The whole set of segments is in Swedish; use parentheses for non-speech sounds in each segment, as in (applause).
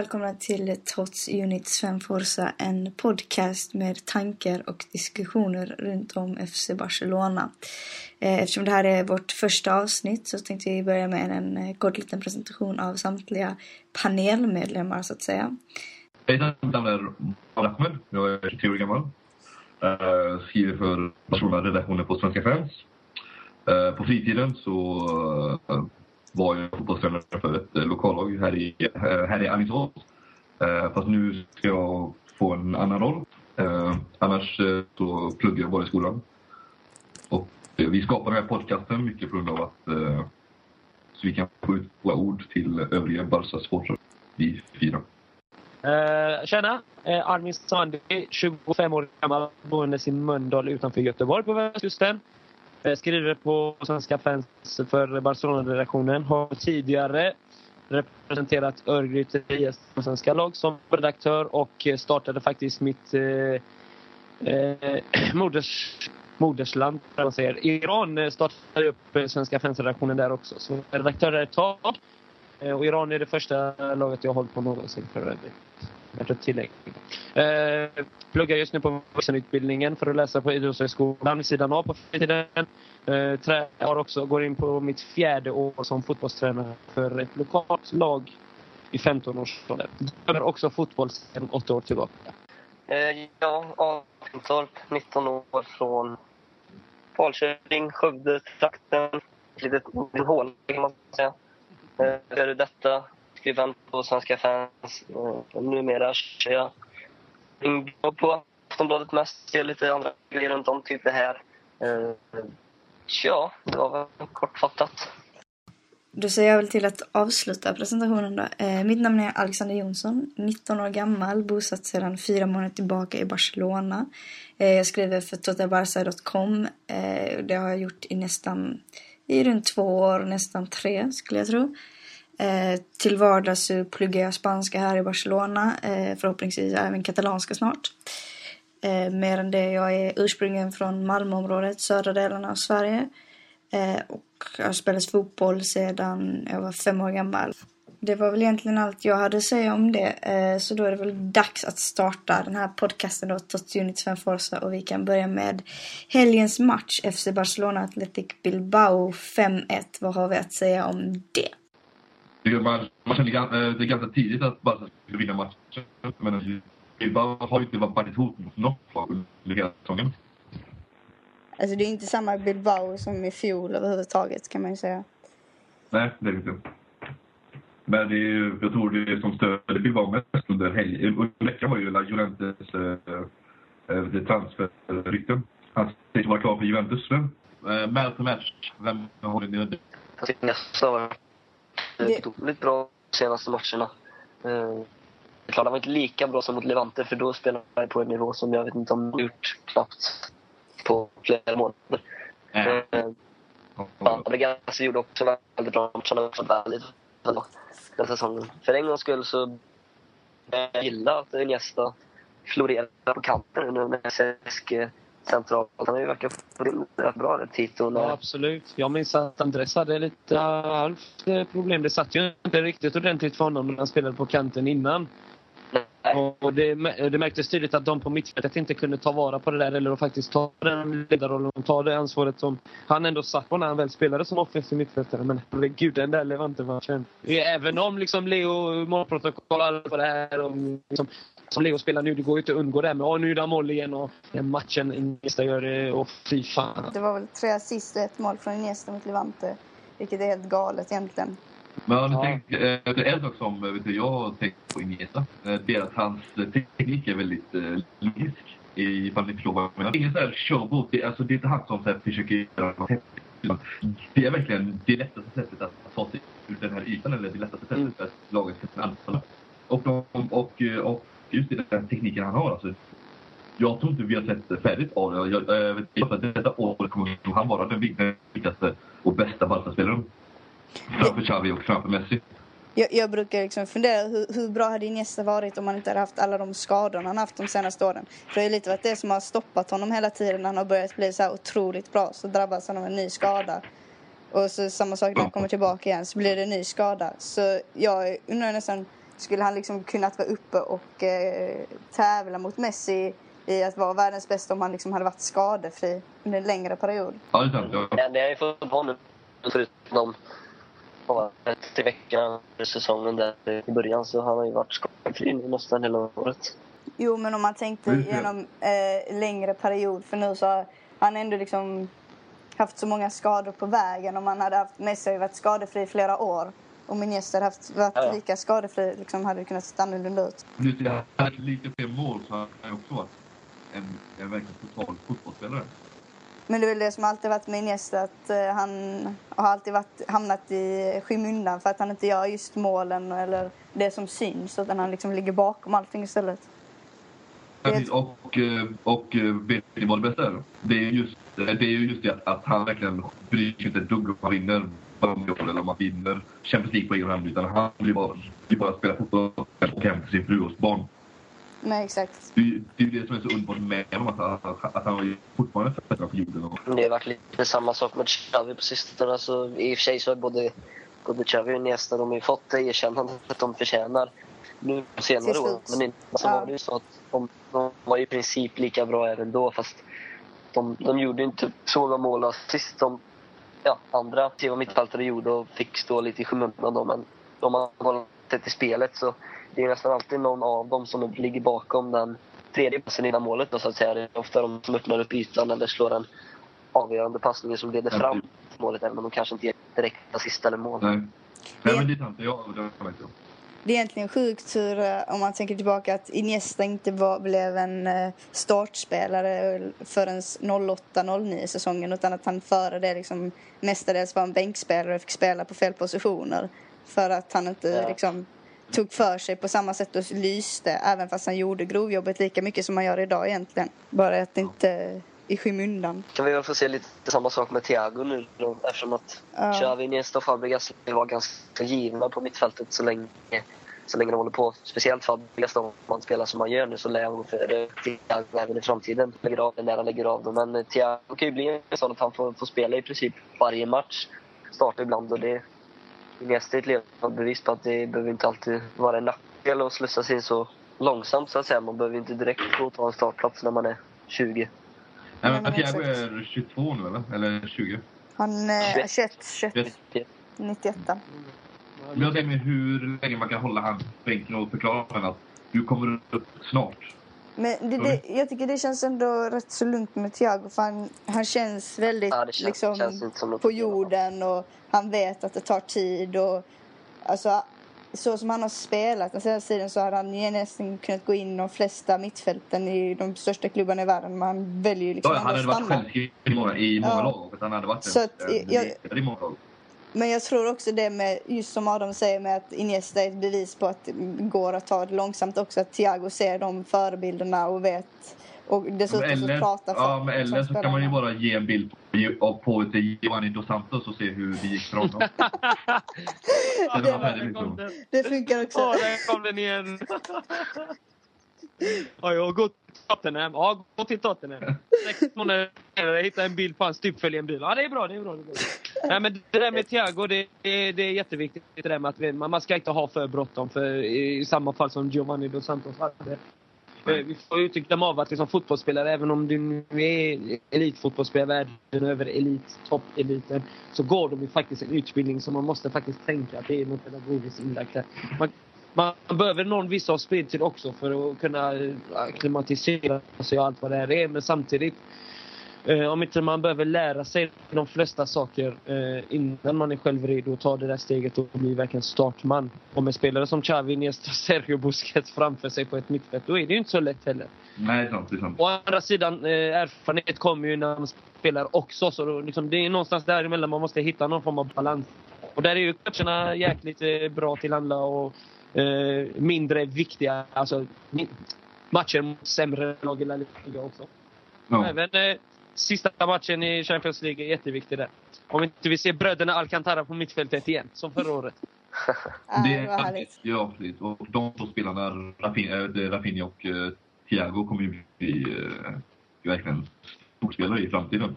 välkomna till Tots Unit Sven Forsa, en podcast med tankar och diskussioner runt om FC Barcelona. Eh, eftersom det här är vårt första avsnitt så tänkte vi börja med en eh, kort liten presentation av samtliga panelmedlemmar så att säga. Hejsan, mitt namn är Ahmed. Jag är 23 år gammal. Jag skriver för Barcelona-redaktionen på Svenska fans. På fritiden så var jag fotbollstränare för ett eh, lokallag här i, eh, här i Alingsås. Eh, fast nu ska jag få en annan roll. Annars så pluggar jag bara i skolan. Och vi skapar den här podcasten mycket på grund av att så vi kan få ut våra ord till övriga Barca-supportrar. Vi fyra. Uh, tjena! Uh, Armin Sandi, 25 år gammal, boende i Mölndal utanför Göteborg på västkusten. Jag skriver på Svenska fans för Barcelona-redaktionen. Har tidigare representerat Örgryte IS svenska lag som redaktör och startade faktiskt mitt eh, eh (clears throat) moders, modersland, man säger. Iran eh, startade upp Svenska fans-redaktionen där också. Så redaktör där ett tag. Och Iran är det första laget jag har hållit på någonsin för övrigt värt att tillägga. Eh, pluggar just nu på vuxenutbildningen för att läsa på Idrottshögskolan vid sidan av på fritiden. Eh, har också, går in på mitt fjärde år som fotbollstränare för ett lokalt lag i 15-årsåldern. Dömer också fotboll sedan åtta år tillbaka. Eh, ja, Akentorp, 19 år från Falköping, Skövde, trakten. Ett litet hål kan man säga. Eh, detta skribent på Svenska fans. Och numera kör jag ringblogg på Aftonbladet mest. Gör lite andra grejer runt om, typ det här. Eh, ja, det var väl kortfattat. Då säger jag väl till att avsluta presentationen då. Eh, mitt namn är Alexander Jonsson, 19 år gammal, bosatt sedan fyra månader tillbaka i Barcelona. Eh, jag skriver för totalbarca.com. Eh, det har jag gjort i nästan, i runt två år, nästan tre skulle jag tro. Eh, till vardags så pluggar jag spanska här i Barcelona. Eh, förhoppningsvis även katalanska snart. Eh, mer än det, jag är ursprungligen från Malmöområdet, södra delarna av Sverige. Eh, och har spelat fotboll sedan jag var fem år gammal. Det var väl egentligen allt jag hade att säga om det. Eh, så då är det väl dags att starta den här podcasten då, Tots Unit Forza. Och vi kan börja med helgens match, FC Barcelona Athletic Bilbao 5-1. Vad har vi att säga om det? Man, man kände eh, det ganska tidigt att Barca skulle vinna matchen. Men Bilbao har ju inte varit ett hot mot något lag under hela säsongen. Alltså det är inte samma Bilbao som i fjol överhuvudtaget kan man ju säga. Nej, det är det inte. Men det är, jag tror det som stödde Bilbao mest under helgen, under veckan var ju Juventus äh, äh, transferrykten. Han sägs vara klar för Juventus. Men, äh, match för match, vem håller ni under? Jag tycker nästa år det... otroligt bra de senaste matcherna. Eh, det klart, han var inte lika bra som mot Levante för då spelade han på en nivå som jag vet inte om han gjort knappt på flera månader. Mm. Eh, Fabregas gjorde också väldigt bra matcher. Han har väldigt bra den säsongen. För en gångs skull så jag gillar att Iniesta florerar på kanten nu när Cesc centralt. Han har ju verkat få rätt bra där, Tito. Ja, absolut. Jag minns att Andres hade lite halvt problem. Det satt ju inte riktigt ordentligt för honom när han spelade på kanten innan. Och det, det märktes tydligt att de på mittfältet inte kunde ta vara på det där eller faktiskt ta den ledarrollen och ta det ansvaret som han ändå satt på när han väl spelade som offensiv mittfältare. Men herregud, den där Levante-matchen. Även om liksom Leo målprotokoll och på det här och liksom, som Leo spelar nu, det går ju inte att undgå det med åh, nu är det mål igen och matchen Iniesta gör det och fy fan. Det var väl tre assist och ett mål från Iniesta mot Levante, vilket är helt galet egentligen. Men har ni ja. tänkt, eh, en sak som vet du, jag har tänkt på Iniesta, eh, det är att hans teknik är väldigt eh, logisk. Ifall ni förstår vad jag menar. Ingen sån här showboat, det, alltså, det är inte han som så här, försöker göra något häftigt. Det är verkligen det lättaste sättet att ta sig ur den här ytan, eller det lättaste sättet mm. att laget ska anfalla. Och, och, och, och just den tekniken han har, alltså, jag tror inte vi har sett färdigt av det. Jag, jag, vet inte, detta år kommer han vara den viktigaste och bästa Barca-spelaren. Framför Xavi och framför Messi. Jag, jag brukar liksom fundera hur, hur bra hade Iniesta varit om han inte hade haft alla de skador han haft de senaste åren. För det är lite varit det som har stoppat honom hela tiden. Han har börjat bli så här otroligt bra. Så drabbas han av en ny skada. Och så samma sak när han kommer tillbaka igen så blir det en ny skada. Så jag undrar nästan skulle han liksom kunnat vara uppe och eh, tävla mot Messi i att vara världens bästa om han liksom hade varit skadefri under en längre period? Ja, det är sant. Ja. Ja, det har ju fått förutom bara till veckan för säsongen där i början så har han ju varit skadefri nu nästan hela året. Jo, men om man tänkte Mm, genom eh, längre period, för nu så har han ändå liksom haft så många skador på vägen. Om man hade haft, Messi har ju varit skadefri i flera år. Om Iniesta hade haft, varit Ja. lika skadefri liksom, hade det kunnat se annorlunda ut. Nu här lite fler mål så har han också varit en, en verkligen total fotbollsspelare. Men det är väl det som alltid varit min gäst, att eh, han har alltid varit, hamnat i skymundan för att han inte gör just målen eller det som syns, utan han liksom ligger bakom allting istället. Precis, Och, eh, och eh, vet ni vad det bästa är? Det är just det, är just det att, han verkligen bryr sig inte ett dugg om han vinner Ballon eller om han vinner Champions League på egen hand. Utan han vill bara, vill bara spela fotboll och åka hem till sin fru och barn. Nej, exakt. Det, är- det är ju det som är så underbart med honom. Att, att, att han har ju fortfarande fötterna på jorden. Och, Det har varit lite samma sak med Xavi på sistone. Alltså, I och för sig så har både, både Xavi och Iniesta de har ju fått det erkännandet de förtjänar nu på senare år. Men inte så Ja. var det ju så att de, de var i princip lika bra även då fast de, de gjorde inte så många mål assist som ja, andra aktiva mittfältare gjorde och fick stå lite i skymundan då. Men om man håller sig till spelet så det är nästan alltid någon av dem som ligger bakom den tredje passen innan målet då, så att säga. Det är ofta de som öppnar upp ytan eller slår en avgörande passning som leder fram till målet även om de kanske inte ger direkt assist eller mål. nej. Nej, men det är sant. Ja, det har jag inte. Det är egentligen sjukt hur, eh, om man tänker tillbaka, att Iniesta inte var, blev en eh, startspelare förrän 08-09 säsongen utan att han före det liksom mestadels var en bänkspelare och fick spela på fel positioner. För att han inte Ja. liksom tog för sig på samma sätt och lyste även fast han gjorde grovjobbet lika mycket som han gör idag egentligen. Bara att det inte i skymundan. Kan vi väl få se lite samma sak med Thiago nu då, eftersom att Ja. Xavi, Iniesta och Fabregas var ganska givna på mittfältet så länge, så länge de håller på. Speciellt Fabregas om man spelar som man gör nu så lär han gå före Thiago även i framtiden. Lägger av den när han lägger av dem. Men Thiago kan ju bli en sån att han får, får spela i princip varje match. Starta ibland och det Iniesta är ett levande bevis på att det behöver inte alltid vara en nackdel att slussa sig in så långsamt så att säga. Man behöver inte direkt gå och ta en startplats när man är 20. Nej, men men Thiago är 22 nu eller? Eller 20? Han är 21. 21, 21, Yes. 91. Men jag tänker hur länge man kan hålla han på bänken och förklara för att du kommer upp snart. Men det, det, jag tycker det känns ändå rätt så lugnt med Thiago för han, han känns väldigt Ja, känns, liksom, känns på jorden och han vet att det tar tid och alltså så som han har spelat den senaste tiden så hade han ju nästan kunnat gå in i de flesta mittfälten i de största klubbarna i världen men han väljer ju liksom Ja, han hade varit självskriven i många, i många Ja. lag. och Han hade varit Så en, att en jag- i många lag. Men jag tror också det med, just som Adam säger med att Iniesta är ett bevis på att det går att ta det långsamt också. Att Thiago ser de förebilderna och vet och dessutom Men så eller, pratar för ja, men eller så kan man ju bara ge en bild på, på Giovanni Dos Santos och se hur det gick för honom. (laughs) Det. Det funkar också. Åh, där kom den igen. (laughs) Ja, jag till Tottenham. Ja, gå till Tottenham. Sex månader senare hittar en bild på hans typfölj i en bil. Ja, det är bra, det är bra. Det är bra. Nej, men det där med Thiago, det, är- det är jätteviktigt. Det där med att man man ska inte ha för bråttom. För i samma fall som Giovanni Dos Santos hade. Eh, vi får ju inte glömma av att liksom fotbollsspelare, även om du nu är elitfotbollsspelare, världen över elit, toppeliten, så går de ju faktiskt en utbildning som man måste faktiskt tänka att det är något pedagogiskt inlagt där. Man, man behöver någon viss av speltid också för att kunna eh, acklimatisera sig och allt vad det här är. Men samtidigt, eh, om inte man behöver lära sig de flesta saker eh, innan man är själv redo att ta det där steget och bli verkligen startman. Och med spelare som Xavi, Iniesta, (laughs) Sergio Busquets framför sig på ett mittfält, då är det ju inte så lätt heller. Nej, sant. Det är sant. Å andra sidan, eh, erfarenhet kommer ju när man spelar också. Så då, liksom, det är någonstans däremellan man måste hitta någon form av balans. Och där är ju coacherna jäkligt eh, bra till handla och eh, mindre viktiga. Alltså matcher mot sämre lag i La Liga också. Ja. Även eh, sista matchen i Champions League är jätteviktig där. Om inte vi ser bröderna Alcantara på mittfältet igen, som förra året. (laughs) Ja, det är. Ja, precis. Och de två spelarna, Rafinha, äh, Rafinha och uh, Thiago, kommer ju bli uh, verkligen storspelare i framtiden.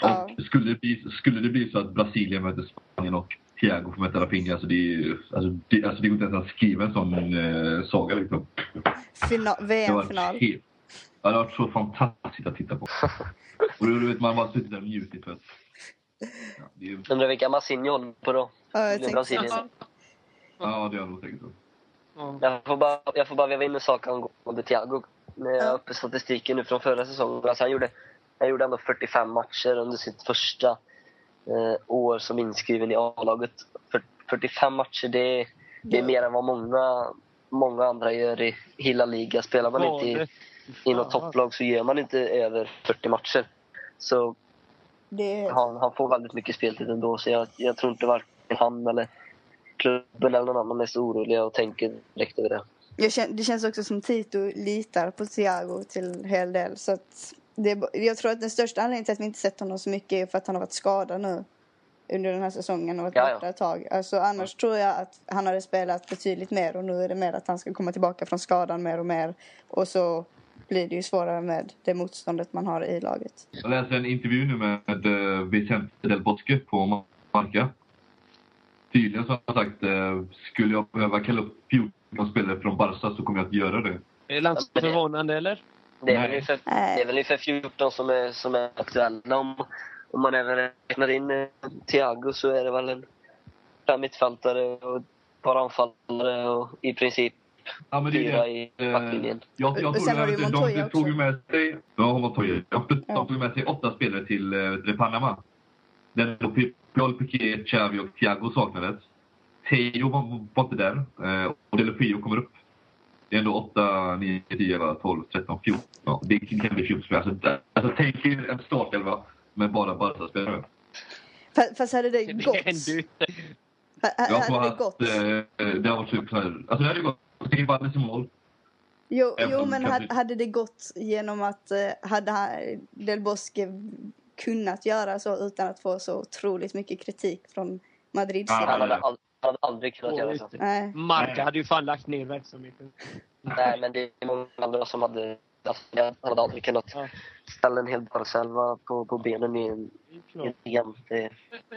Ja. Och skulle det, bli, skulle det bli så att Brasilien möter Spanien och Thiago får möta Rafinha. Alltså det, är, ju- alltså, det, alltså det går inte ens att skriva en sån eh, saga liksom. Har VM-final. Ja, det har varit så fantastiskt att titta på. Och du vet, man har bara suttit där och njutit för att... Ja, det är, Undrar vilka Massinho håller på då? Ja, jag Det är tänkte, Brasilien. ja, det har jag nog så. Ja. Jag får bara, jag får bara väva in en sak angående Thiago. När jag Ja. är uppe statistiken nu från förra säsongen. Alltså han, gjorde, han gjorde ändå 45 matcher under sitt första år som inskriven i A-laget. För, 45 matcher, det, är- det är mer än vad många, många andra gör i hela ligan. Spelar man Var inte i, i något topplag så gör man inte över 40 matcher. Så det, han, han får väldigt mycket speltid ändå. Så jag, jag tror inte varken han eller klubben eller någon annan är så oroliga och tänker direkt över det. jag kän, det känns också som Tito litar på Thiago till en hel del. Så att det, jag tror att den största anledningen till att vi inte sett honom så mycket är för att han har varit skadad nu under den här säsongen och varit Ja, ja. borta ett tag. Alltså, annars tror jag att han hade spelat betydligt mer och nu är det mer att han ska komma tillbaka från skadan mer och mer. Och så blir det ju svårare med det motståndet man har i laget. Jag läste en intervju nu med eh, Vicente Del Bosque på Marca. Tydligen så har han sagt eh, skulle jag behöva kalla upp 14 spelare från Barca så kommer jag att göra det. Är Lantz förvånande eller? Det är, Nej. väl ungefär, det är väl ungefär 14 som är, som är aktuella. Om, om man även räknar in eh, Thiago så är det väl en fem mittfältare och ett par anfallare och i princip Ja, men det är i Eh, backlinjen. Jag, jag Och tror att de, Montoya de tog också. med sig... Ja, Montoya. De Ja. tog med sig åtta spelare till, eh, till Panama. Där då Paul Piqué, Xavi och Thiago saknades. Teo var, var inte där. Eh, och Del Pio kommer upp. Det är ändå 8, 9, 10, 11, 12, 13, 14. Ja, det kan bli 14 spelare. Alltså, alltså, tänk er en startelva med bara Barca-spelare. Fast, fast hade det Det gått? ju inte. Det att gått? eh, det har varit typ så här... Alltså det hade gått. Stefan Valles i mål. Jo, jo men hade, hade det gått genom att eh, hade Del Bosque kunnat göra så utan att få så otroligt mycket kritik från Madrids Ja, Han hade, hade aldrig kunnat göra så. Nej. Marca hade ju fan lagt ner verksamheten. Nej, men det är många andra som hade... Alltså, han hade aldrig kunnat Ja. ställa en hel Barcelona på, på benen i en, i en. Det,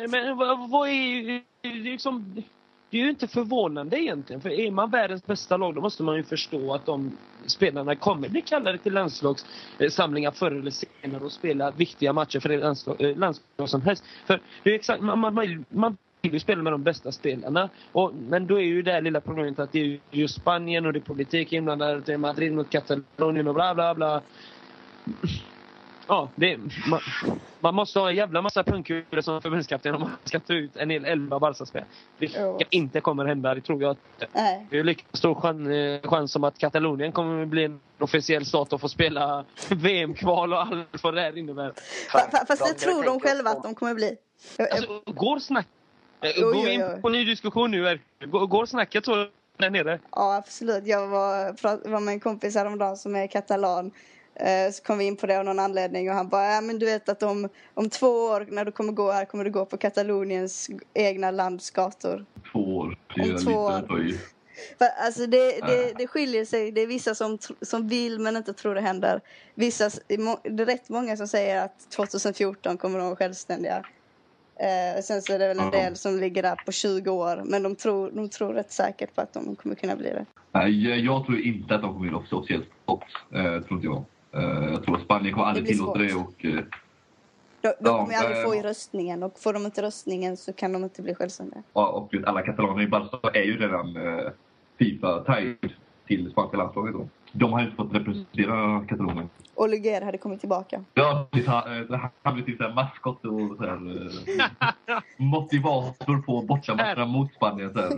Men vad, vad är... Det är, liksom, det är ju inte förvånande egentligen. För är man världens bästa lag då måste man ju förstå att de spelarna kommer bli kallade till landslagssamlingar förr eller senare och spela viktiga matcher för det landslag, eh, landslag som helst. För det är exakt, man, man, man vill ju spela med de bästa spelarna. Och, men då är ju det här lilla problemet att det är ju Spanien och det är politik inblandat. Det är Madrid mot Katalonien och bla bla bla. Ja, det, man, man måste ha en jävla massa pungkulor som förbundskapten om man ska ta ut en hel elva Barca-spelare. Vilket Jo. inte kommer hända, det tror jag inte. Nej. Det är lika stor chans, eh, chans som att Katalonien kommer att bli en officiell stat och få spela (laughs) VM-kval och allt vad det här innebär. Fa- fa- Fast det jag tror de själva på- att de kommer bli. Alltså, går snack... eh, Går vi in på ny diskussion nu? här? Går, snacket så där nere? Ja, absolut. Jag var, var med en kompis häromdagen som är katalan. Eh, Så kom vi in på det av någon anledning och han bara, ja men du vet att om, om två år när du kommer gå här kommer du gå på Kataloniens egna lands gator. Två år. Det är Om två år. alltså det, det, det skiljer sig. Det är vissa som, som vill men inte tror det händer. Vissa, det är rätt många som säger att 2014 kommer de vara självständiga. Eh, sen så är det väl en del som ligger där på 20 år. Men de tror, de tror rätt säkert på att de kommer kunna bli det. Nej, jag- tror inte att de kommer in officiellt. Eh, tror inte jag. Eh, jag tror att Spanien kommer aldrig tillåta det. Och, eh, De, de Ja, kommer ju aldrig eh, få i röstningen och får de inte röstningen så kan de inte bli självständiga. och alla katalaner i Barca är ju redan eh, Fifa-tied till spanska landslaget. Då. De har inte fått representera Katalonien. Oliger hade kommit tillbaka. Ja, han, eh, han blev typ maskot och så här, eh, motivator på bortamatcherna mot Spanien. Så här.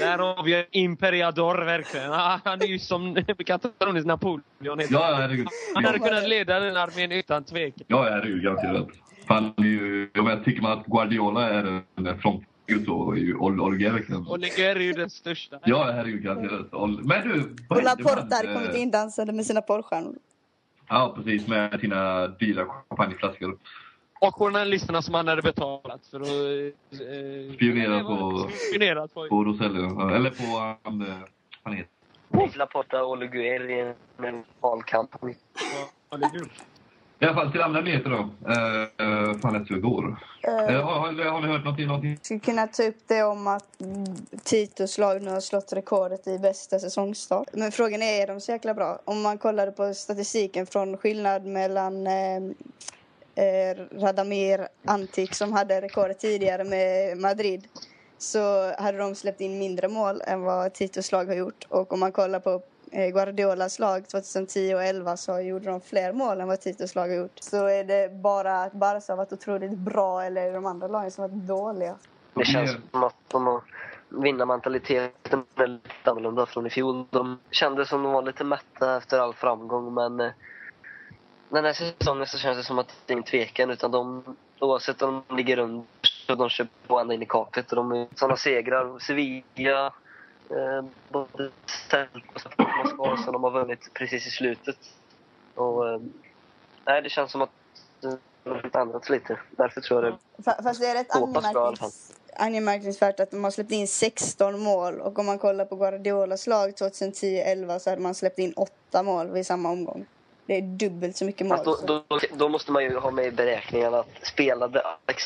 Där har vi Imperiador verkligen. Ah, Han är ju som Kataloniens Napoleon. Ja, han. ja, herregud. Han hade kunnat leda den armén utan tvekan. Ja, herregud, garanterat. Han är ju, jag menar, tycker man att Guardiola är en frontfigur så är ju Ol- Olivier verkligen... Oliger är ju den största. Ja, herregud, garanterat. Ol- Men du, vad Laporta med, hade eh, kommit in dansande med sina porrstjärnor. Ja, precis. Med sina dyra champagneflaskor. Och journalisterna som han hade betalat för att... Eh, Spionera på- Spionera på. På Roselli. Eller på han... eh, Han heter... Laporta och Ole Guer i en, en valkamp. Ja, eller hur? I alla fall till andra nyheter då. Uh, fan läste vi igår? Eh, Uh, har, har, har ni hört någonting? någonting? skulle kunna ta upp det om att mm, Titos lag nu har slått rekordet i bästa säsongstart. Men frågan är, är de så jäkla bra? Om man kollade på statistiken från skillnad mellan eh, eh, Radamir Antik som hade rekordet tidigare med Madrid så hade de släppt in mindre mål än vad Titos lag har gjort. Och om man kollar på eh, Eh, Guardiolas lag 2010 och 11 så gjorde de fler mål än vad Titos lag har gjort. Så är det bara att Barca har varit otroligt bra eller är det de andra lagen som har varit dåliga? Det känns som att de har vinnarmentaliteten är lite annorlunda från i fjol. De kändes som de var lite mätta efter all framgång men eh, den här säsongen så känns det som att det är ingen tvekan utan de, oavsett om de ligger under så de kör på ända in i kaklet och de är sådana segrar. Sevilla, eh, både Celtic och Moskva som de har vunnit precis i slutet. Och, eh, nej, det känns som att det har ändrats lite. Därför tror jag det Fa- Fast det är rätt anmärknings- anmärkningsvärt att de har släppt in 16 mål och om man kollar på Guardiolas lag 2010-11 så hade man släppt in 8 mål vid samma omgång. Det är dubbelt så mycket mål. Då, då, då måste man ju ha med i beräkningen att spelade Alex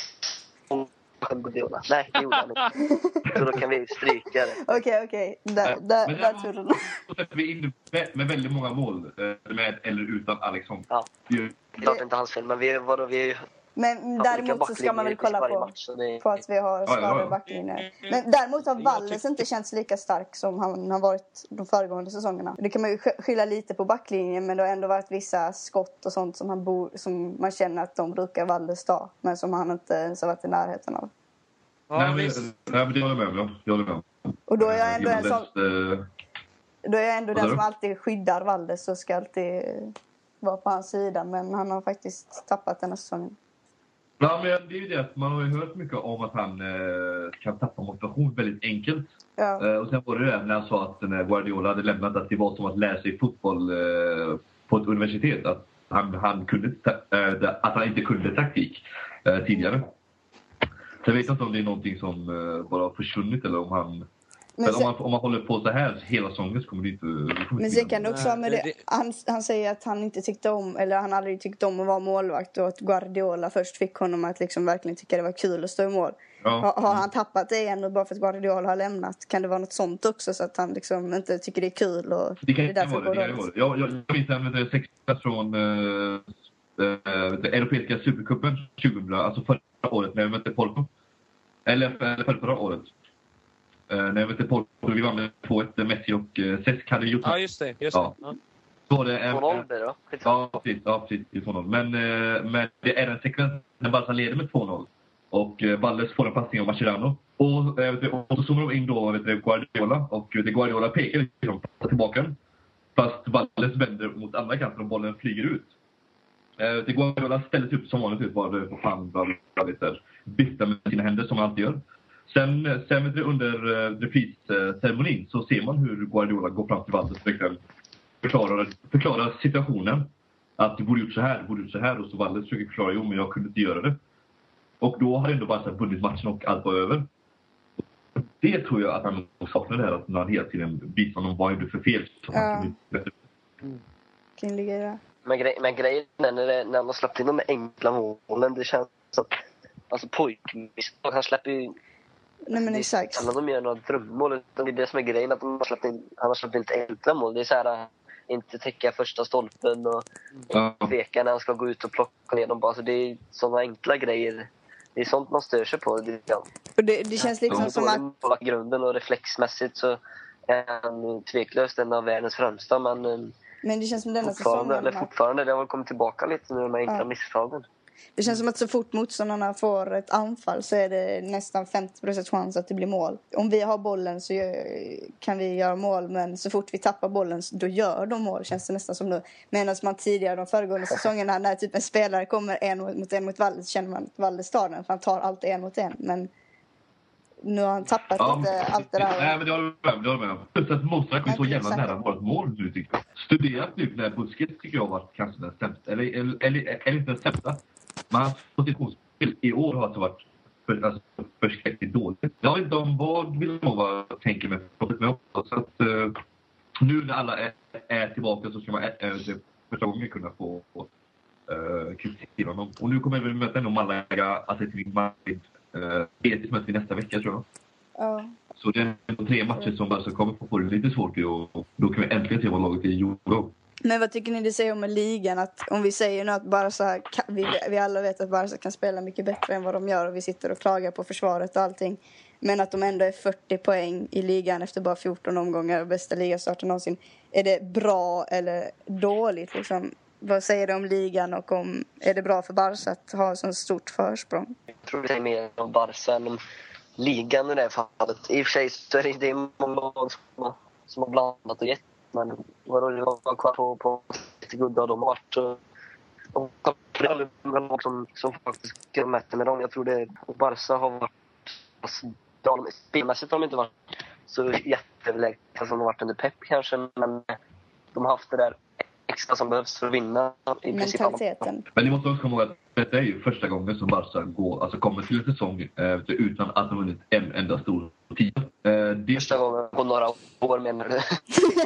Guardiola? Nej, det gjorde han inte. Så då kan vi stryka det. (laughs) Okej, okej. Där, det tror släpper vi in med, med väldigt många mål. eh, Med eller utan Alexson. Ja. Det är ju- Klart inte hans fel, men vi, vadå, vi är ju Men däremot så ska man väl kolla på, match, det- på att vi har ja, ja. backlinjer. Men däremot har Valles inte känts lika stark som han har varit de föregående säsongerna. Det kan man ju sk- skylla lite på backlinjen men det har ändå varit vissa skott och sånt som, han bor, som man känner att de brukar Valles ta. Men som han inte ens har varit i närheten av. Ja, nej, men, nej, men det håller jag med om. ja. Jag håller med om. Och då är jag ändå en Gimenez, eh, då är jag ändå den som alltid skyddar Valdes och ska alltid vara på hans sida. Men han har faktiskt tappat den här säsongen. Ja, men det är ju det att man har hört mycket om att han eh, kan tappa motivation väldigt enkelt. Ja. Eh, och sen var det det när jag sa att när Guardiola hade lämnat att det var som att lära sig fotboll eh, på ett universitet. Att han, han, kunde, eh, att han inte kunde taktik eh, tidigare. Jag vet inte om det är någonting som eh, bara har försvunnit eller om han... Men sen- om, man, om man håller på så här hela säsongen så kommer det inte... kommer Men inte sen kan det också ha med det. Han, han säger att han inte tyckte om, eller han aldrig tyckte om att vara målvakt och att Guardiola först fick honom att liksom verkligen tycka det var kul att stå i mål. Ja. Har, har han tappat det igen och bara för att Guardiola har lämnat? Kan det vara något sånt också så att han liksom inte tycker det är kul och Det kan därför vara det. kan vara det. Jag, jag, jag minns en sexa från uh, uh, Europeiska supercupen 2000, alltså förra året när vi mötte Porto. Eller, eller förra året. Uh, när vi mötte Porto, vi vann med 2-1. Messi och uh, Cesc hade gjort Ja, just det. Just Ja. det. Ja. Så var det en, 2-0 blir det då. Ja, precis. Ja, precis. Det är 2-0. Men, eh, men det är en sekvens när Barca leder med 2-0. Och eh, Valles får en passning av Mascherano. Och, eh, och så zoomar de in då vet du, Guardiola. Och vet du, Guardiola pekar liksom tillbaka den. Fast Valles vänder mot andra kanten och bollen flyger ut. Eh, vet du, Guardiola ställer sig upp som vanligt ut. Bara på fan, viftar med sina händer som han alltid gör. Sen, sen under eh, reprisceremonin så ser man hur Guardiola går fram till Valles och förklarar, förklarar situationen. Att du borde gjort så här, du borde gjort så här. Och så Valles försöker förklara, jo men jag kunde inte göra det. Och då har ändå Barca vunnit matchen och allt var över. Det tror jag att han saknar det här, att han hela tiden visar honom vad han gjorde för fel. Så Ja. kan. Kan ligga. Men, grej, men grejen är när, det, när han har släppt in de enkla målen, det känns som... Alltså pojkmisstag, han släpper ju... Nej men exakt. sällan de gör några drömmål. Utan det är det som är grejen, att de har släppt in, han har släppt in lite enkla mål. Det är så här, äh, inte täcka första stolpen och Ja. tveka när han ska gå ut och plocka ner dem. bara. Alltså det är sådana enkla grejer. Det är sånt man stör sig på. Det, ja. Och det, det känns liksom som att att... grunden och reflexmässigt så är han tveklöst en av världens främsta. Men eh, Men det känns som denna fortfarande, säsongen eller fortfarande, det har väl kommit tillbaka lite nu de här enkla Ja. misstagen. Det känns som att så fort motståndarna får ett anfall så är det nästan 50% chans att det blir mål. Om vi har bollen så kan vi göra mål men så fort vi tappar bollen då gör de mål känns det nästan som nu. Medan man tidigare de föregående säsongerna när typ en spelare kommer en mot en mot Valles känner man att Valles tar den för han tar alltid en mot en. Men nu har han tappat Ja, lite allt det Nej, där. men det håller jag med om. Plus att motståndaren kommer så jävla exakt. nära vårt mål nu tycker jag. Studerat nu när Busquets tycker jag varit kanske den sämsta. Eller, eller, eller, eller inte den sämsta. Men hans positionsspel i år har alltså varit för, alltså, förskräckligt dåligt. Jag vet inte om vad Villanova tänker med också. Så att uh, nu när alla är, är tillbaka så ska man äh, äh, första gången kunna få, få uh, kritisera honom. Och nu kommer vi möta ändå Malaga, Atletico Madrid. Uh, Betis möter vi nästa vecka tror jag. Ja. Så det är tre matcher som Barca kommer få det lite svårt i och då kan vi äntligen se vad laget är i Euro. Men vad tycker ni det säger om ligan? Att om vi säger nu att Barca, kan- vi, vi alla vet att Barca kan spela mycket bättre än vad de gör och vi sitter och klagar på försvaret och allting. Men att de ändå är 40 poäng i ligan efter bara 14 omgångar och bästa ligastarten någonsin. Är det bra eller dåligt liksom? Vad säger du om ligan och om, är det bra för Barca att ha så stort försprång? Jag tror det är mer om Barca än om ligan i det här fallet. I och för sig så är det, det är många lag som har, som har blandat och gett. Men vadå, det var kvar på, på lite gudda de har varit. är många lag som, som faktiskt kan mäta med dem. Jag tror det och Barca har varit bra. De- Spelmässigt har de inte varit så jätteöverlägsna som de har varit under Pep kanske. Men de har haft det där extra som behövs för att vinna. I princip Mentaliteten. Men ni måste också komma ihåg att detta är ju första gången som Barca går, alltså kommer till en säsong eh, utan att ha vunnit en enda stor tia. Eh, det Första gången på några år menar du?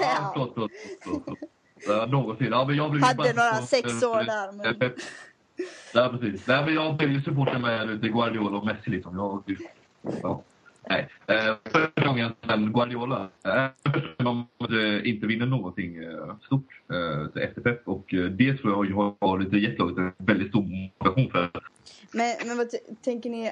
Ja, förlåt, förlåt. förlåt, förlåt. Ja, någonsin. Ja, men jag blev Hade bara- några sex år där, men- Eh, Pep. Ja, precis. Nej, men jag blev ju supporter med det Guardiola och Messi liksom. Jag, ja. Nej. Första gången sen Guardiola. Eh, första gången de eh, eh, inte vinner någonting eh, stort efter Pep. Och det tror jag har lite gett laget en väldigt stor motivation för. Men, men vad tänker ni,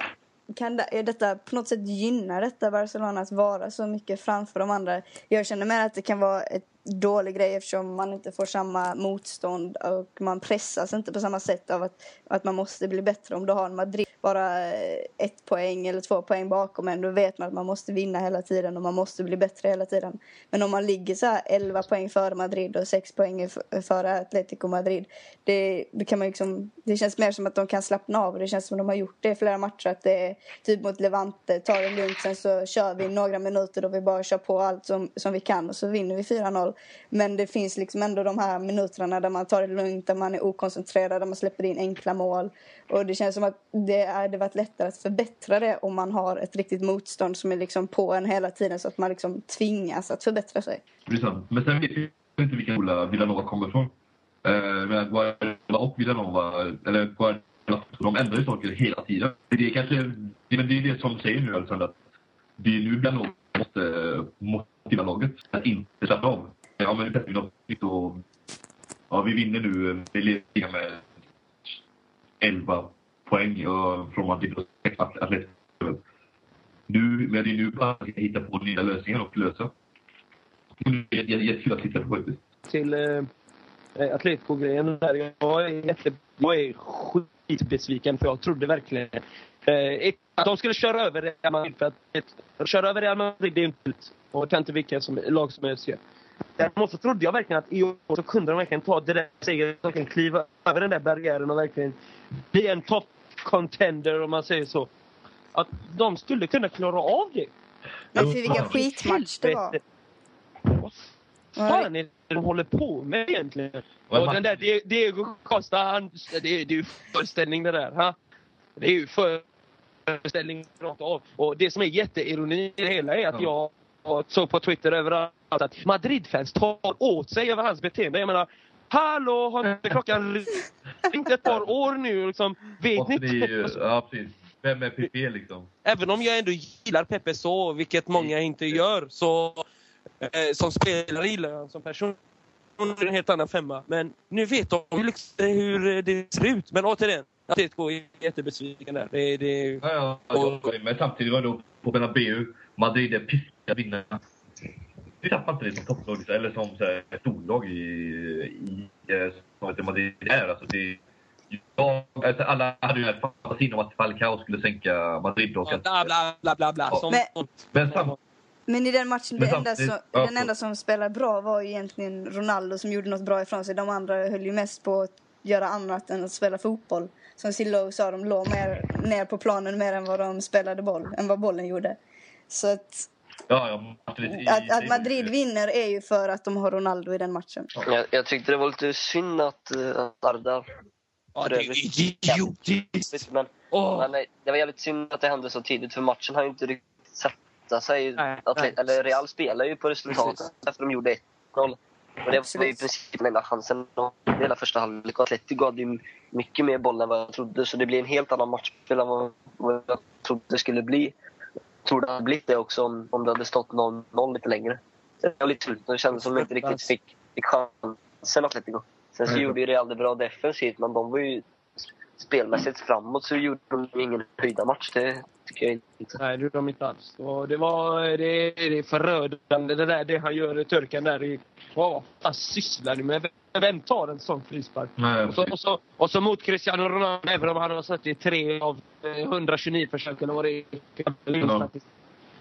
kan det, är detta på något sätt gynnar detta Barcelona att vara så mycket framför de andra? Jag känner mer att det kan vara ett dålig grej eftersom man inte får samma motstånd och man pressas inte på samma sätt av att, att man måste bli bättre. Om du har en Madrid bara eh, ett poäng eller två poäng bakom en då vet man att man måste vinna hela tiden och man måste bli bättre hela tiden. Men om man ligger så här 11 poäng före Madrid och 6 poäng före Atletico Madrid det, det, kan man liksom, det känns mer som att de kan slappna av. Det känns som att de har gjort det i flera matcher. Att det är typ mot Levante, tar det lugnt, sen så kör vi några minuter och vi bara kör på allt som, som vi kan och så vinner vi 4-0. Men det finns liksom ändå de här minuterna där man tar det lugnt, där man är okoncentrerad, där man släpper in enkla mål. Och det känns som att det hade varit lättare att förbättra det om man har ett riktigt motstånd som är liksom på en hela tiden så att man liksom tvingas att förbättra sig. Det är sant. Men sen vet jag inte vilken skola Villanova kommer ifrån. Eh, men Guardiola och Villanova, eller Guardiola, de ändrar ju saker hela tiden. Det är kanske, det, det är det som säger nu Alexander, att det är nu Villanova måste motivera laget att inte slappna av. Ja men det är något nytt och ja, vi vinner nu, vi ligger med 11 poäng och från Madrid och Atletico. Nu, men det är nu bara att hitta på nya lösningar och lösa. Det är jättekul att titta på faktiskt. till eh, Atletico-grejen där. Jag är, jätte, jag är skitbesviken för jag trodde verkligen eh, att de skulle köra över Real Madrid. För att köra över Real Madrid det är inte och jag kan inte vilka som, lag som helst göra. Däremot så trodde jag verkligen att i år så kunde de verkligen ta det där steget. De kan kliva över den där barriären och verkligen bli en top contender om man säger så. Att de skulle kunna klara av det. Men för vilken skitmatch det var. Vad fan är det de håller på med egentligen? Och den där Die- Diego Costa, han, det, är, det är ju föreställning det där. Ha? Det är ju föreställning rakt av. Och det som är jätteironi i det hela är att jag såg på Twitter överallt att Madrid-fans tar åt sig över hans beteende. Jag menar, hallå, har inte klockan ringt (laughs) ett par år nu? Liksom, vet ni inte? ja, precis. Vem är PP liksom? även om jag ändå gillar Pepe så, vilket många inte gör, så eh, som spelare gillar jag som person. Hon är en helt annan femma. Men nu vet de ju liksom hur det ser ut. Men återigen, Atletico är jättebesviken där. Det, det, Ja, ja. ja. Men samtidigt var det då på Bernabéu. Madrid är piska vinnarna. Vi tappar inte det som topplag, eller som så här, storlag i, i som heter Madrid är. Alltså, det, ja, alltså, alla hade ju den här fantasin om att Falcao skulle sänka Madrid. Då, bla, bla, bla, bla, bla. Som, Men- Men sam, Men i den matchen, det enda som, ja, den enda som spelade bra var ju egentligen Ronaldo som gjorde något bra ifrån sig. De andra höll ju mest på att göra annat än att spela fotboll. Som Sillo sa, de låg mer, ner på planen mer än vad de spelade boll, än vad bollen gjorde. Så att, ja, ja, Madrid, i- att, att Madrid vinner är ju för att de har Ronaldo i den matchen. Jag, jag tyckte det var lite synd att uh, Arda... ja, det är idiotiskt. Men, Åh. men det var jävligt synd att det hände så tidigt för matchen har ju inte riktigt sätta sig. Nej, nej. Eller Real spelar ju på resultatet efter de gjorde 1-0. Och det var ju i Absolut. princip den enda chansen. Hela första halvlek. Atletico hade ju mycket mer boll än vad jag trodde. Så det blir en helt annan matchspel än vad jag trodde det skulle bli. Tror det hade blivit det också om, om det hade stått 0-0 lite längre. Det var lite tur. Det kändes som att de inte riktigt fick, fick chansen, Atletico. Sen så Mm. gjorde ju Real det bra defensivt, men de var ju spelmässigt framåt så gjorde de ingen höjda match. Det tycker jag inte. Nej, det gjorde de inte alls. Och det var det, det är förödande det där det han gör, turken där. Vad fan sysslar ni med? Vem tar en sån frispark? Nej, Och så, och, så, och så mot Cristiano Ronaldo, även om han har suttit i tre av eh, 129 försök eller vad det är. Ja.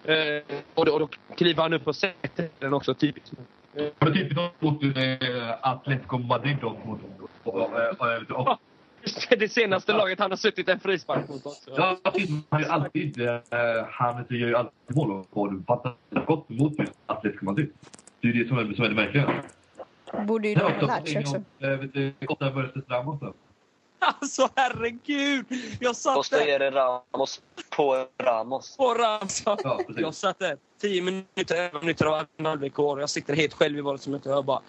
Eh, och, då, och då kliver han upp och sätter den också, typiskt. Eh, Men typ mot eh, Atletico Madrid mot... Det senaste laget han har suttit en frispark mot också. Ja, han gör alltid, eh, han gör ju alltid mål och fantastiskt gott mot Atletico Madrid. Det är det som är, som är det märkliga. Borde ju de ha också lärt sig också. eh, Costa versus Ramos. då. Alltså herregud! Jag satt Costa där det Ramos på Ramos. på Ramsson. Ja. Jag satt där 10 minuter, 11 minuter av en halvlek kvar. Jag sitter helt själv i vardagsrummet och jag bara...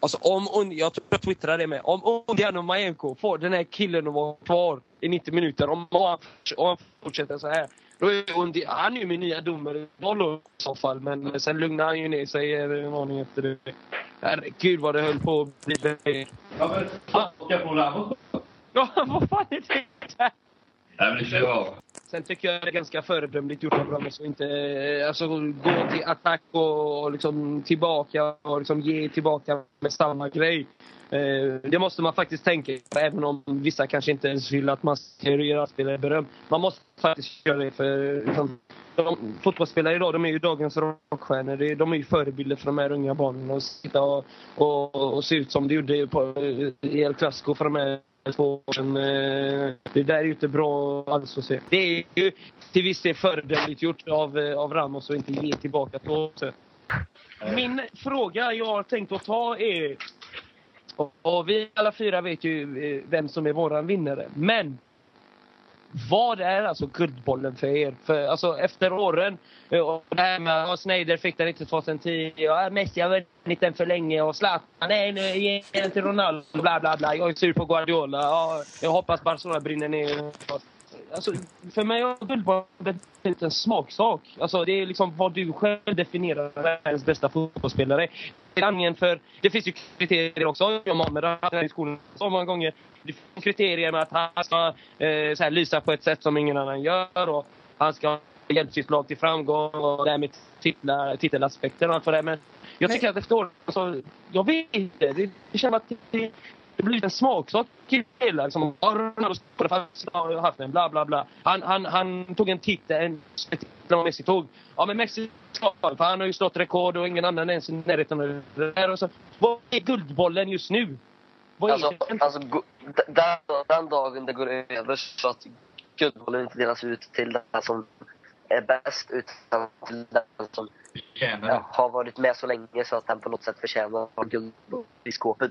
Alltså om Und- jag tror jag twittrade det med. Om Undiano Majenko får den här killen att vara kvar i 90 minuter, om han, om han fortsätter så här. Då är Undi, han är ju min nya domare i så fall. Men sen lugnar han ju ner sig en aning efter det. Herregud vad det höll på att bli. Ja, men. Ja, vad fan är det? Nej, men det var... Sen tycker jag det är ganska föredömligt gjort av Ramos att inte eh, alltså, gå till attack och, och liksom tillbaka och liksom ge tillbaka med samma grej. Eh, det måste man faktiskt tänka på, även om vissa kanske inte ens vill att man ska ge spelare beröm. Man måste faktiskt göra det för liksom, de, fotbollsspelare idag, de är ju dagens rockstjärnor. De är ju förebilder för de här unga barnen. Och sitta och, och, och se ut som det gjorde på, i El Clasico för de här två år sedan. Eh, Det där är ju inte bra alls att se. Det är ju till viss del föredömligt gjort av, eh, av Ramos att inte ge tillbaka på. Min fråga jag har tänkt att ta är... Och, och vi alla fyra vet ju eh, vem som är våran vinnare. Men vad är alltså guldbollen för er? För alltså efter åren, eh, och det här med att Sneijder fick den inte 2010, och Messi har vunnit den för länge och Zlatan, nej nu ge den till Ronaldo, bla bla bla. Jag är sur på Guardiola, ja, jag hoppas Barcelona brinner ner. Alltså, för mig är guldbollen blivit en smaksak. Alltså, det är liksom vad du själv definierar som världens bästa fotbollsspelare. Det antingen för, det finns ju kriterier också. Jag har med det här i skolan så många gånger. Det finns kriterier med att han ska eh, så här, lysa på ett sätt som ingen annan gör. Och han ska ha hjälpt sitt lag till framgång och därmed titlar, titelaspekten och allt det. Men jag tycker att efter alltså, jag vet inte. Det, det känns att det, det blir en smaksak i det hela. Liksom, Ronaldo spelade har haft en bla bla bla. Han, han, han tog en titel, en som Messi tog. Ja men Messi ska för han har ju slått rekord och ingen annan ens i närheten av det där. Och så, vad är guldbollen just nu? Vad är Alltså, det? alltså den, den dagen det går över så att guldbollen inte delas ut till den som är bäst utan till den som ja, har varit med så länge så att den på något sätt förtjänar att ha guld i skåpet.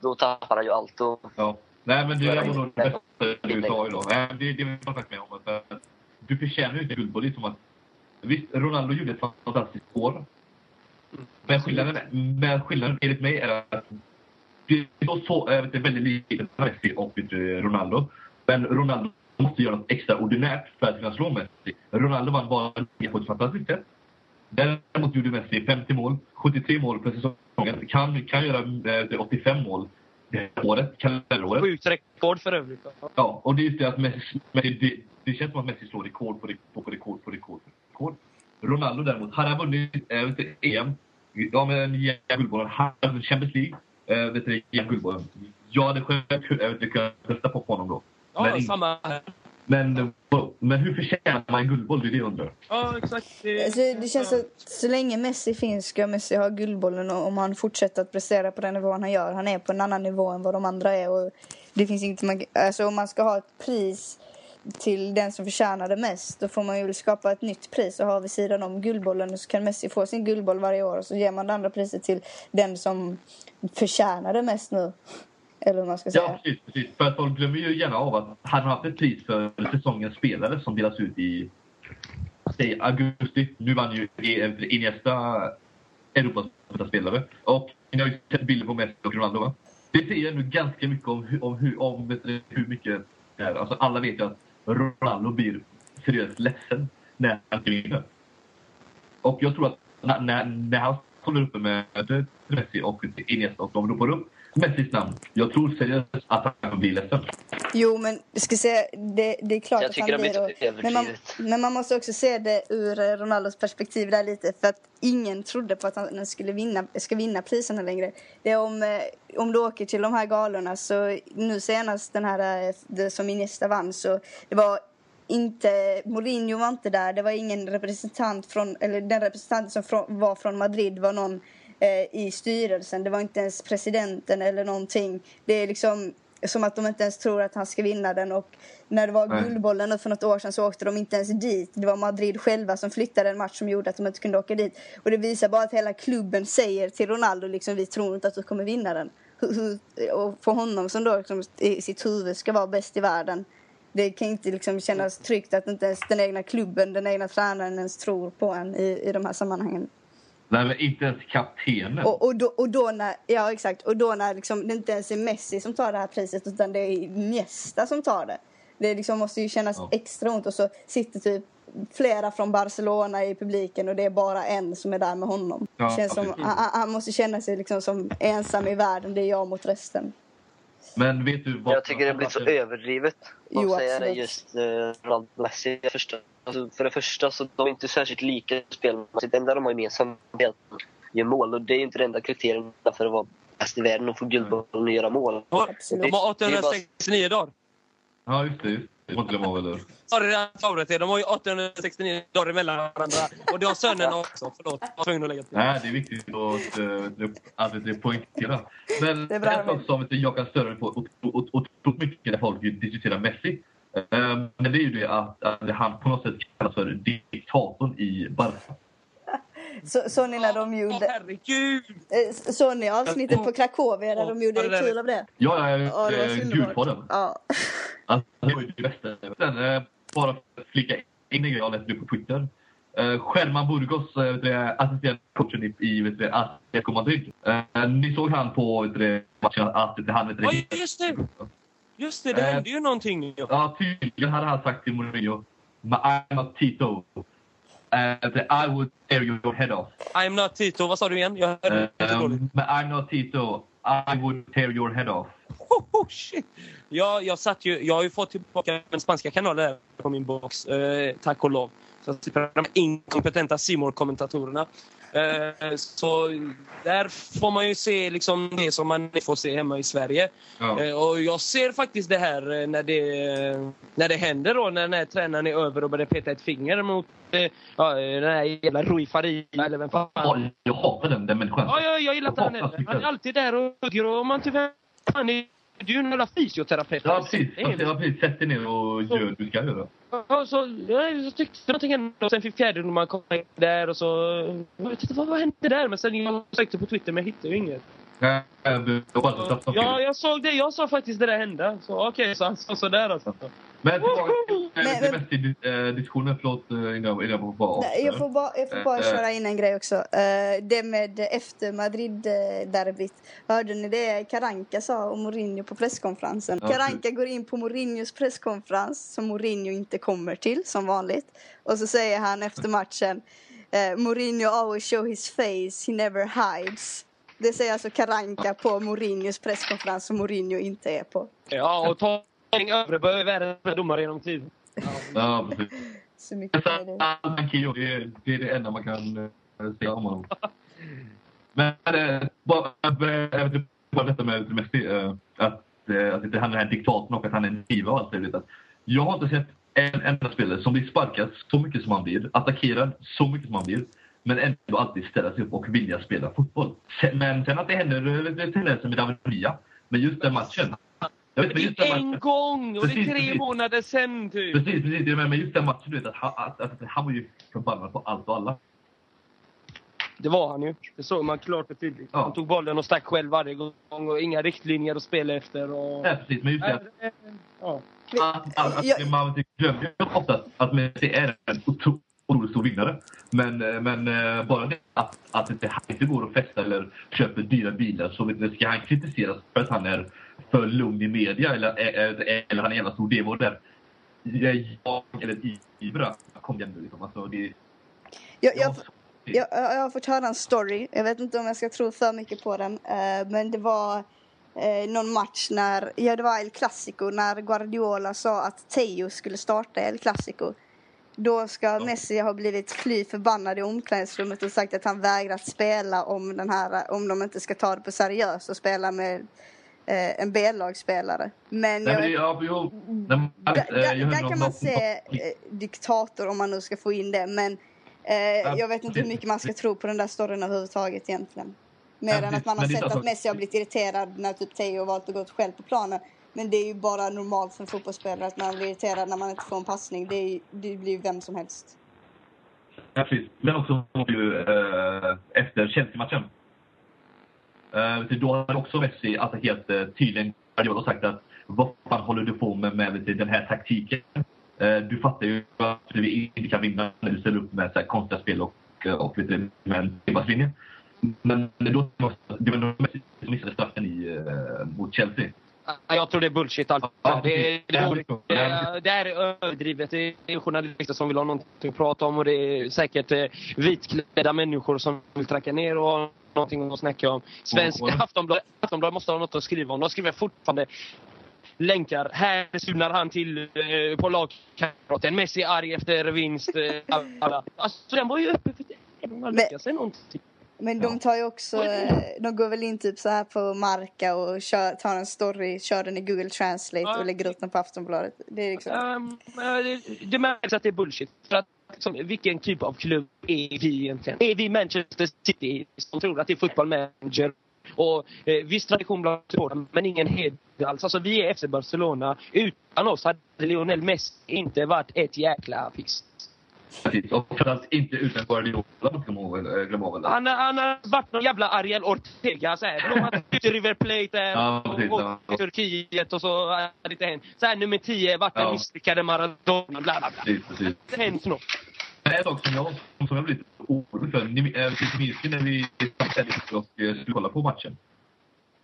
Då tappar han ju allt. Och, Ja. Nej, men det är nog det bästa du sa idag. Nej, Det, det är jag faktiskt med om. Eh, du förtjänar ju inte guldboll. Det är som att... Visst, Ronaldo gjorde ett fantastiskt år. Men skillnaden, men skillnaden enligt mig är att det är så, det är väldigt likt Messi och vet du, Ronaldo. Men Ronaldo måste göra något extraordinärt för att kunna slå Messi. Ronaldo vann bara på ett fantastiskt sätt. Däremot gjorde Messi 50 mål, 73 mål per säsongen. Kan, kan göra eh, 85 mål det här året, kalenderåret. Sjukt rekord för övrigt. Ja, och det är just det att Messi, Messi det, känns som att Messi slår rekord på rekord på rekord på rekord. På rekord. Ronaldo däremot, hade han vunnit äh, vet du, EM, ja men guldbollen, han hade vunnit Champions League, äh, vet du, guldbollen. Jag hade själv äh, kunnat rösta på honom då. Ja, Men- samma här. Men, men hur förtjänar man en guldboll? Det är det jag undrar. Ja, exakt. Det, Alltså, det känns att så länge Messi finns ska Messi ha guldbollen och om han fortsätter att prestera på den nivån han gör. Han är på en annan nivå än vad de andra är. Och det finns inget man, alltså, om man ska ha ett pris till den som förtjänade mest då får man ju skapa ett nytt pris och ha vid sidan om guldbollen och så kan Messi få sin guldboll varje år och så ger man det andra priset till den som förtjänade mest nu. Eller hur man ska säga. Ja, precis, precis. För att folk glömmer ju gärna av att han har haft ett pris för säsongens spelare som delas ut i säg, augusti. Nu vann ju Iniesta Europas bästa spelare. Och ni har ju sett bilder på Messi och Ronaldo va? Det säger nu ganska mycket om, hur- om, hur, om hur mycket. Alltså alla vet ju att Ronaldo blir seriöst ledsen när han vinner. Och jag tror att när, när, när han håller uppe med Messi och Iniesta och de ropar upp Messis namn. Jag tror seriöst att han blir ledsen. Jo, men jag ska säga, det, det är klart Jag att han blir... lite Men man, men man måste också se det ur eh, Ronaldos perspektiv där lite. För att ingen trodde på att han skulle vinna, ska vinna priserna längre. Det är om, eh, om du åker till de här galorna så nu senast den här eh, det som Iniesta vann så det var inte, Mourinho var inte där, det var ingen representant från, eller den representanten som från, var från Madrid var någon i styrelsen, det var inte ens presidenten eller någonting. Det är liksom som att de inte ens tror att han ska vinna den och när det var Nej. Guldbollen för något år sedan så åkte de inte ens dit. Det var Madrid själva som flyttade en match som gjorde att de inte kunde åka dit. Och det visar bara att hela klubben säger till Ronaldo liksom vi tror inte att du kommer vinna den. Och för honom som då liksom i sitt huvud ska vara bäst i världen. Det kan inte liksom kännas tryggt att inte ens den egna klubben, den egna tränaren ens tror på en i, i de här sammanhangen. Nej, men inte ens kaptenen. Och, och, då, och då när, ja exakt, och då när liksom, det inte ens är Messi som tar det här priset utan det är Iniesta som tar det. Det liksom måste ju kännas Ja. extra ont och så sitter typ flera från Barcelona i publiken och det är bara en som är där med honom. Ja, Det känns som, han, han måste känna sig liksom som ensam i världen, det är jag mot resten. Men vet du vad... Jag tycker det blir så överdrivet. Jo, att säga det just eh, Messi. För, första, alltså, för det första så de är inte särskilt lika spelmässigt. Det enda de har gemensamt är att de gör mål. Och det är ju inte det enda kriterien för att vara bäst i världen och få Guldbollen och göra mål. De har- Absolut. De har 869 dagar. Ja, just det. Det. Var inte glömma av, eller? Sorry, det här favret är. De har ju 869 dagar emellan varandra. Och det har sönerna också. Förlåt, jag var tvungen att lägga till. Nej, det är viktigt att, eh, att det poängtera. Men Det är en sak som jag kan störa mig på och- och- och- otroligt mycket när folk diskuterar Messi. Eh, Men det är ju det att, att han på något sätt kallas för diktatorn i Barca. Så, så ni när de Åh, gjorde, herregud! eh, så ni avsnittet på Krakowia där de gjorde Ja, kul av det? Ja, jag är Ja, det var så eh, underbart. gudfadern. Ja. Alltså, det var ju det bästa. Sen, bara för att flika in en grej jag läste upp på Twitter. Eh, Sherman Burgos, det, assisterande coachen i, i Atletico Madrid. Ni såg han på matchen att han vet Ja, det, just det! Just det, det Eh, hände ju någonting. Ja, tydligen hade han sagt till Mourinho "Men I'm not Tito. Uh, that I would tear your head off. I'm not Tito. Vad sa du igen? Jag hörde dåligt. Um, but I'm not Tito. I would tear your head off. Oh, oh, shit. Jag, jag, satt ju, jag har ju fått tillbaka den spanska kanalen där på min box, eh, tack och lov. Så jag slipper de inkompetenta simor kommentatorerna eh, Så där får man ju se liksom det som man får se hemma i Sverige. Ja. Eh, och jag ser faktiskt det här eh, när det, när det händer då, när den här tränaren är över och börjar peta ett finger mot eh, ja, den här jävla Rui Faria eller vem fan. Ja, jag hatar den, den människan. Ja, jag, jag gillar inte han heller. Han är alltid där och hugger och man tyvärr... Han är du är en jävla fysioterapeut. Ja, precis. Sett dig ner och gör det du ska göra. Ja, så, ja, jag tyckte någonting hände och sen fick fjärdedomaren komma in där och så... Jag inte vad, vad hände där? Men sen jag sökte på Twitter men jag hittade ju inget. Ja, jag såg det. Jag sa faktiskt det där hända. Så okej, så han sa sådär alltså. Men tillbaka till Men- eh, till Messi-diskussionen. Förlåt eh, innan jag bara Nej, jag får bara, jag får bara Eh, eh. köra in en grej också. Det med efter Madrid-derbyt. Hörde ni det Karanka sa om Mourinho på presskonferensen? Karanka går in på Mourinhos presskonferens som Mourinho inte kommer till som vanligt. Och så säger han efter matchen Mourinho always show his face, he never hides. Det säger alltså Karanka på Mourinhos presskonferens som Mourinho inte är på. Ja, och tagning övre bör värre domare genom tiden. Ja, precis. Så mycket är det. Det, är- det är det enda man kan eh, säga om honom. Men eh, bara bara detta med Messi, eh, att, att inte han är den här diktatorn och att han är en diva och allt det där. Jag har inte sett en enda spelare som blir sparkad så mycket som han blir, attackerad så mycket som han blir, men ändå alltid ställa sig upp och vilja spela fotboll. Sen, men sen att det händer tendenser med David Villa, men just den matchen. Jag vet men just den En matchen. gång! Och det är Precis, tre precis. månader sen typ. Precis, precis. Men just den matchen, du vet, att han, att, att, han var ju förbannad på allt och alla. Det var han ju. Det såg man klart och tydligt. Ja. Han tog bollen och stack själv varje gång och inga riktlinjer att spela efter. Och... Nej, precis. Men just det att, Ja. att, att, att Jag- man glömmer ju ofta att Messi är en otro- otroligt stor vinnare. Men, eh, men eh, bara det att, att inte han inte går och festar eller köper dyra bilar så ska han kritiseras för att han är för lugn i media eller, eller, eller han är en stor demo där jag eller Ibra kom igen nu liksom. Alltså, det, Jag, jag, jag, jag har fått höra en story. Jag vet inte om jag ska tro för mycket på den. eh, men det var eh, någon match när, ja det var El Clasico, när Guardiola sa att Teo skulle starta El Clasico. Då ska Messi ha blivit fly förbannad i omklädningsrummet och sagt att han vägrat spela om, den här, om de inte ska ta det på seriöst och spela med eh, en B-lagsspelare. Men Nej, jag, men, ja, jo, nej, men, där, Alex, eh, där, kan man se eh, diktator om man nu ska få in det. Men eh, jag vet inte hur mycket man ska tro på den där storyn överhuvudtaget egentligen. Mer än att man har sett att Messi har blivit irriterad när typ Theo valt att gå själv på planen. Men det är ju bara normalt för en fotbollsspelare att man blir irriterad när man inte får en passning. Det, är, det blir ju vem som helst. Ja, precis. Men också ju, eh, efter Chelsea-matchen. Eh, då har också Messi alltså helt eh, tydligen Guardiola sagt att vad fan håller du på med, med den här taktiken? Eh, du fattar ju att vi inte kan vinna när du ställer upp med så här, konstiga spel och, eh, och lite med en. Men då, det var nog Messi som missade straffen i, eh, mot Chelsea. Ja, Jag tror det är bullshit allt. Ja, det, är, det, är, det, är, det är överdrivet. Det är journalister som vill ha någonting att prata om och det är säkert eh, vitklädda människor som vill tracka ner och ha någonting att snacka om. Svensk Och- och- Aftonbladet, Aftonbladet måste ha något att skriva om. De skriver fortfarande länkar. Här surnar han till eh, på lagkamraten. Messi arg efter vinst. Eh, alla. alltså den var ju uppe för vecka sedan någonting. Men de tar ju också, eh, de går väl in typ så här på Marca och kör, tar en story, kör den i Google Translate Ja. och lägger ut den på Aftonbladet. Det är liksom... Um, det, det märks att det är bullshit. För att, liksom, vilken typ av klubb är vi egentligen? Är vi Manchester City som tror att det är fotboll manager? Och eh, viss tradition bland supportrarna, men ingen heder alls. Alltså vi är FC Barcelona. Utan oss hade Lionel Messi inte varit ett jäkla piss. Och framförallt inte utan Guardiola, glöm av- eh. Han, han har varit någon jävla Ariel Ortega. Så här. De ut i River Plate Ja, och åkt till Turkiet och så har det inte hänt. Så här, nummer 10, varit den Ja. misslyckade Maradona. Bla, bla, bla. Precis, precis. Det hänt något. Men En sak som jag, som jag blev lite orolig för, ni äh, minns ju när vi satt och eh, skulle kolla på matchen?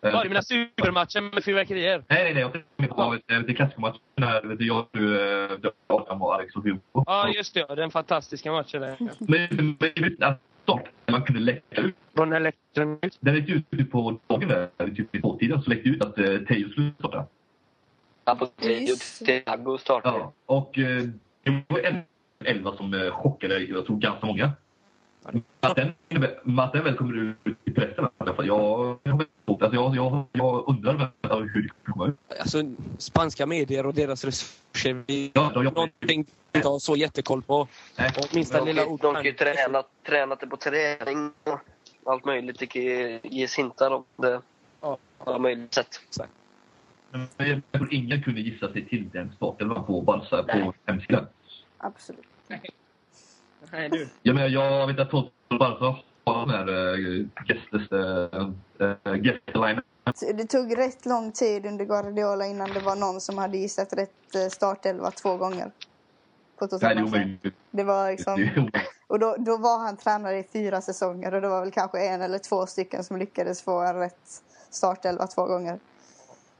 Eh, Ja, du menar supermatchen med fyrverkerier? Nej, nej, nej. Jag tänkte på det klassikermatchen när vet du, jag, du, äh, Adam och Alex och Hugo. Ja, just det. Den fantastiska matchen där. Men, men att start, man kunde läcka ut. Från elektron ut. Den läckte ut på dagen där, typ vid tvåtiden, så läckte ut att uh, Teo skulle starta. Apotek, Just. Thiago startar. Ja, och eh, det var en elva som eh, chockade, jag tror, ganska många. Att den, att den väl kommer ut i pressen, i alla fall. Jag, jag, alltså, jag, jag, jag undrar hur det kommer ut. Alltså, spanska medier och deras resurser. Vi Ja, jobbar någonting vi inte har så jättekoll på. Nej. Och minsta lilla ord. de kan ju träna, träna det på träning och allt möjligt. Det kan ju ges hintar om det Ja. på alla möjliga sätt. Men jag tror ingen kunde gissa sig till den starten på Barca på Nej. hemsidan. Absolut. Nej, du. Jag menar, jag vet att Toto Barca äh, gästline. Det tog rätt lång tid under Guardiola innan det var någon som hade gissat rätt eh, startelva två gånger. På Nej, det var liksom... Och då, då var han tränare i fyra säsonger och det var väl kanske en eller två stycken som lyckades få en rätt startelva två gånger.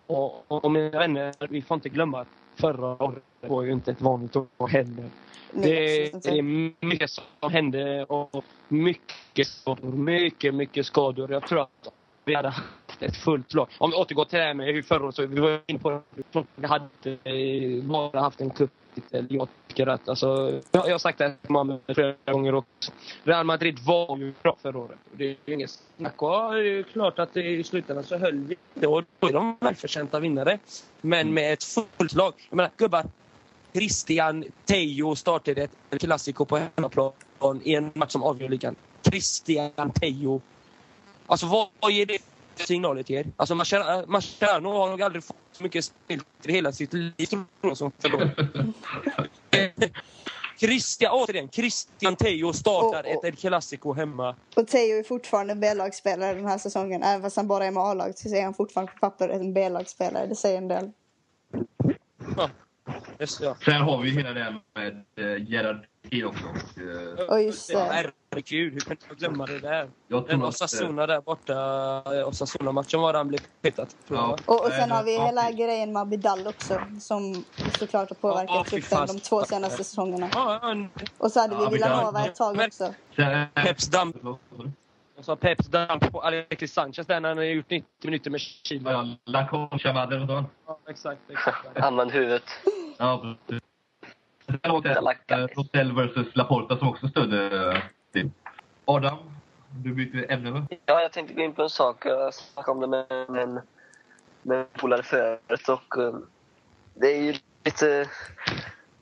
Och, och mina vänner, vi får inte glömma att förra året var ju inte ett vanligt år heller. Nej, Det är mycket som hände och mycket skador. Mycket, mycket skador. Jag tror att vi hade haft ett fullt lag. Om vi återgår till det här med hur förra året så vi var inne på det. Vi hade eh, bara haft en cuptitel. Jag tycker att alltså, jag jag har sagt det här flera gånger också. Real Madrid var ju bra förra året. Det är ju inget snack. Och det är ju klart att i slutändan så höll vi det och då är de välförtjänta vinnare. Men med ett fullt lag. Jag menar gubbar, Christian Tejo startade ett klassiko på hemmaplan i en match som avgör ligan. Christian Tejo. Alltså vad, ger det för signaler till er? Alltså Mascherano Mascherano har nog aldrig fått så mycket spel i hela sitt liv tror jag, som. (laughs) Christian, återigen, Christian Tejo startar Och- och- ett El Clasico hemma. Och Theo är fortfarande en B-lagsspelare den här säsongen. Även fast han bara är med A-laget så är han fortfarande på papper en B-lagsspelare. Det säger en del. Ja. Yes, ja. Sen har vi hela det här med eh, Gerard PSG också. Och, eh, Och just det. Herregud, hur kunde jag glömma det där? jag Den eh, Osasuna där borta, eh, Osasuna-matchen var han blev petad. Ja. Och, och sen har vi ja, hela grejen med Abidal också som såklart har påverkat Ja, fy truppen de två senaste säsongerna. Ja, ja, Och så hade vi Ja, Villanova ett tag också. Peps damp. Jag sa Peps damp på Alexis Sanchez där när han har gjort 90 minuter med Chile. Ja, La Concha Madre, vad sa han? Ja, exakt. exakt. (laughs) Använd huvudet. Ja, precis. Det eh, Rosell versus Laporta som också stödde eh, Tim. Adam, du byter ämne va? Ja, jag tänkte gå in på en sak. Jag snackade om det med en, med en polare förut och eh, det är ju lite,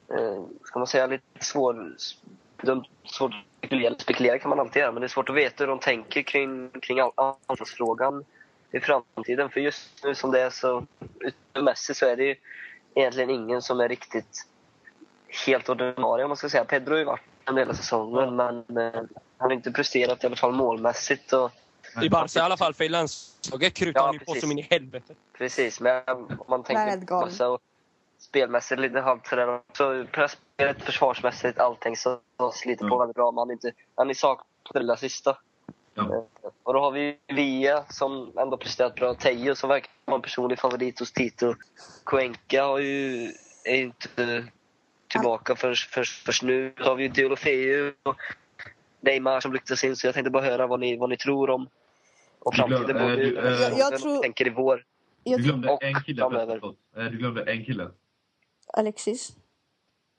eh, ska man säga, lite svår, de, svårt att spekulera. Spekulera kan man alltid göra, men det är svårt att veta hur de tänker kring, kring anfallsfrågan i framtiden. För just nu som det är så, utöver Messi så är det ju egentligen ingen som är riktigt helt ordinarie om man ska säga. Pedro har ju varit en del av säsongen men eh, han har inte presterat i alla fall målmässigt. Och, I Barca i alla fall, för i landslaget krutar Ja, han ju på som in i helvete. Precis, men om man tänker massa och spelmässigt lite halvt sådär. Så pressspelet, försvarsmässigt, allting så, så sliter på Mm. väldigt bra. Men han är, inte, han är saknat det lilla sista. Ja. Eh, Och då har vi Via som ändå presterat bra. Teijo som verkar vara en personlig favorit hos Tito. Cuenca har ju, är ju inte tillbaka förrän för, för nu. Så har vi ju Deulofeu och Neymar som ryktas in. Så jag tänkte bara höra vad ni, vad ni tror om, om framtiden. eh, Både du, eh, Jag- jag tror- tänker i vår. Jag Du glömde och en kille framöver. Eh, Du glömde en kille. Alexis.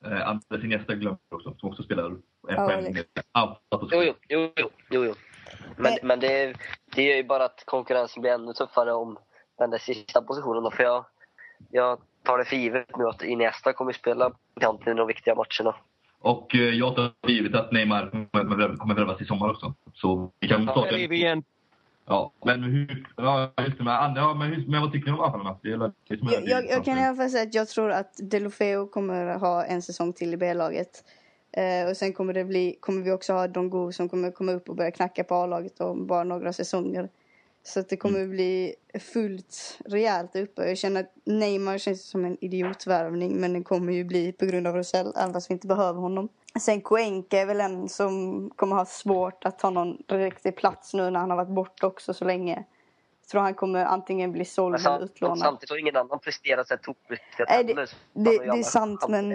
Eh, Andres Iniesta glömde också, som också spelar en Ja, poäng jo, jo, jo, jo, jo. Men, Men- men det, det gör ju bara att konkurrensen blir ännu tuffare om den där sista positionen. Då. För jag, jag tar det för givet nu att Iniesta kommer spela på kanten i de viktiga matcherna. Och eh, jag tar för givet att Neymar kommer, kommer värvas i sommar också. Så vi kan starta igen. Ja, men hur... Ja, just det. Men, ja, men, hur, men vad tycker ni om anfallarna? Det är jag, jag kan i alla fall säga att jag tror att Delofeo kommer ha en säsong till i B-laget. Eh, och sen kommer, det bli, kommer vi också ha Dongo som kommer komma upp och börja knacka på A-laget om bara några säsonger. Så att det kommer bli fullt rejält uppe. Jag känner att Neymar känns som en idiotvärvning men den kommer ju bli på grund av Rosell fast vi inte behöver honom. Sen Cuenca är väl en som kommer ha svårt att ta någon riktig plats nu när han har varit borta också så länge. Jag tror han kommer antingen bli såld eller utlånad. samtidigt har ingen annan presterat så här tokigt. Det- det- det är sant, men-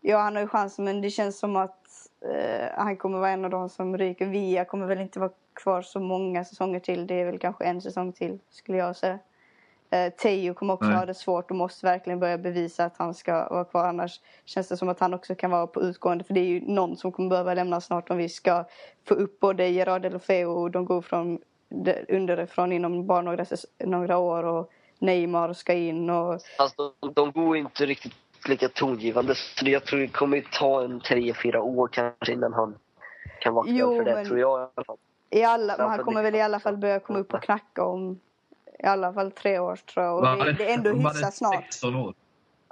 Ja, han har ju chansen men det känns som att eh, han kommer vara en av de som ryker. Via kommer väl inte vara kvar så många säsonger till. Det är väl kanske en säsong till skulle jag säga. Eh, Teo kommer också Nej. ha det svårt och måste verkligen börja bevisa att han ska vara kvar. Annars känns det som att han också kan vara på utgående. För det är ju någon som kommer behöva lämna snart om vi ska få upp både Gerard Delofeo och de går från de- underifrån inom bara några, några år. Och Neymar ska in och Fast de, de går inte riktigt lika tongivande. Så jag tror det kommer ta en tre, fyra år kanske innan han kan vara Jo, aktuell för det. men- Tror jag i alla fall. I alla, men han kommer väl i alla fall börja komma upp och knacka om i alla fall tre år tror jag. Och det, är- det är ändå hyfsat snart. 16 år.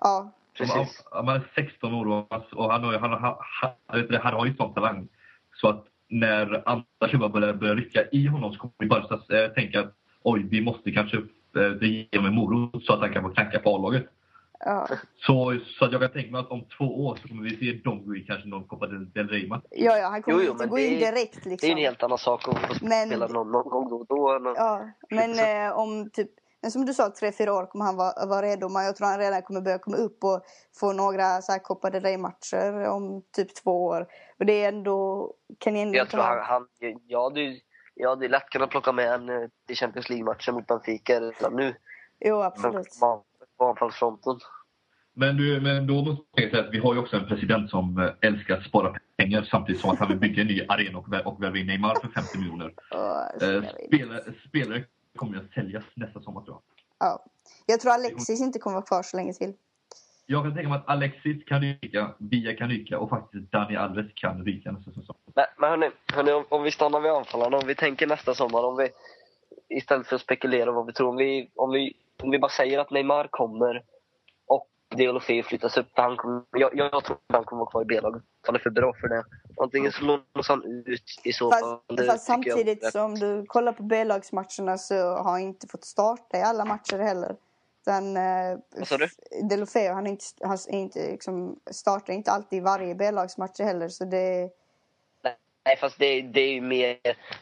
Ja, Precis. Man är 16 år och, och han, har, han, har- han, han, vet han har ju sån talang. Så att när andra klubbar börjar, börjar rycka i honom så kommer vi bara så, äh, tänka att oj, vi måste kanske äh, ge honom en morot så att han kan få knacka på A-laget. Ja. Så, så att jag kan tänka mig att om två år så kommer vi se Dongo i kanske någon Copa del, del Rey-match. ja, ja han kommer Jo, jo, inte gå in direkt Det är en liksom. helt annan sak att Men- spela någon, någon gång då och då. Någon, Ja, men eh, om typ men som du sa, tre, fyra år kommer han vara, vara redo. Men jag tror han redan kommer börja komma upp och få några så här Copa del Rey-matcher om typ två år. Och det är ändå... Kan ni ändå Jag tror han, han jag, hade, jag hade lätt kunnat plocka med en eh, i Champions League-matchen mot Benfica redan nu. Jo, absolut. var på anfallsfronten. Men, du, men då måste jag säga att vi har ju också en president som eh, älskar att spara pengar samtidigt som att han vill bygga en ny arena och, och värva in Neymar för 50 miljoner. (laughs) Eh, spelare, spelare kommer att säljas nästa sommar tror jag. ja. Jag tror Alexis inte kommer vara kvar så länge till. Jag kan tänka mig att Alexis kan ryka, Via kan ryka och faktiskt Dani Alves kan ryka nästa säsong. Men, men hörni, hörni om, om vi stannar vid anfallarna, om vi tänker nästa sommar, om vi istället för att spekulera vad vi tror, om vi, om vi, om vi bara säger att Neymar kommer och Deulofeu flyttas upp, han kommer, jag, jag tror att han kommer vara kvar i B-laget. Han är för bra för det. Antingen så lånas han ut i så Fast, fall. det fast tycker jag- samtidigt som du kollar på B-lagsmatcherna så har han inte fått starta i alla matcher heller. utan eh, Vad sa du? Delofeo han är inte, han är inte liksom, startar inte alltid i varje B-lagsmatch heller så det... Nej, fast det, det är ju mer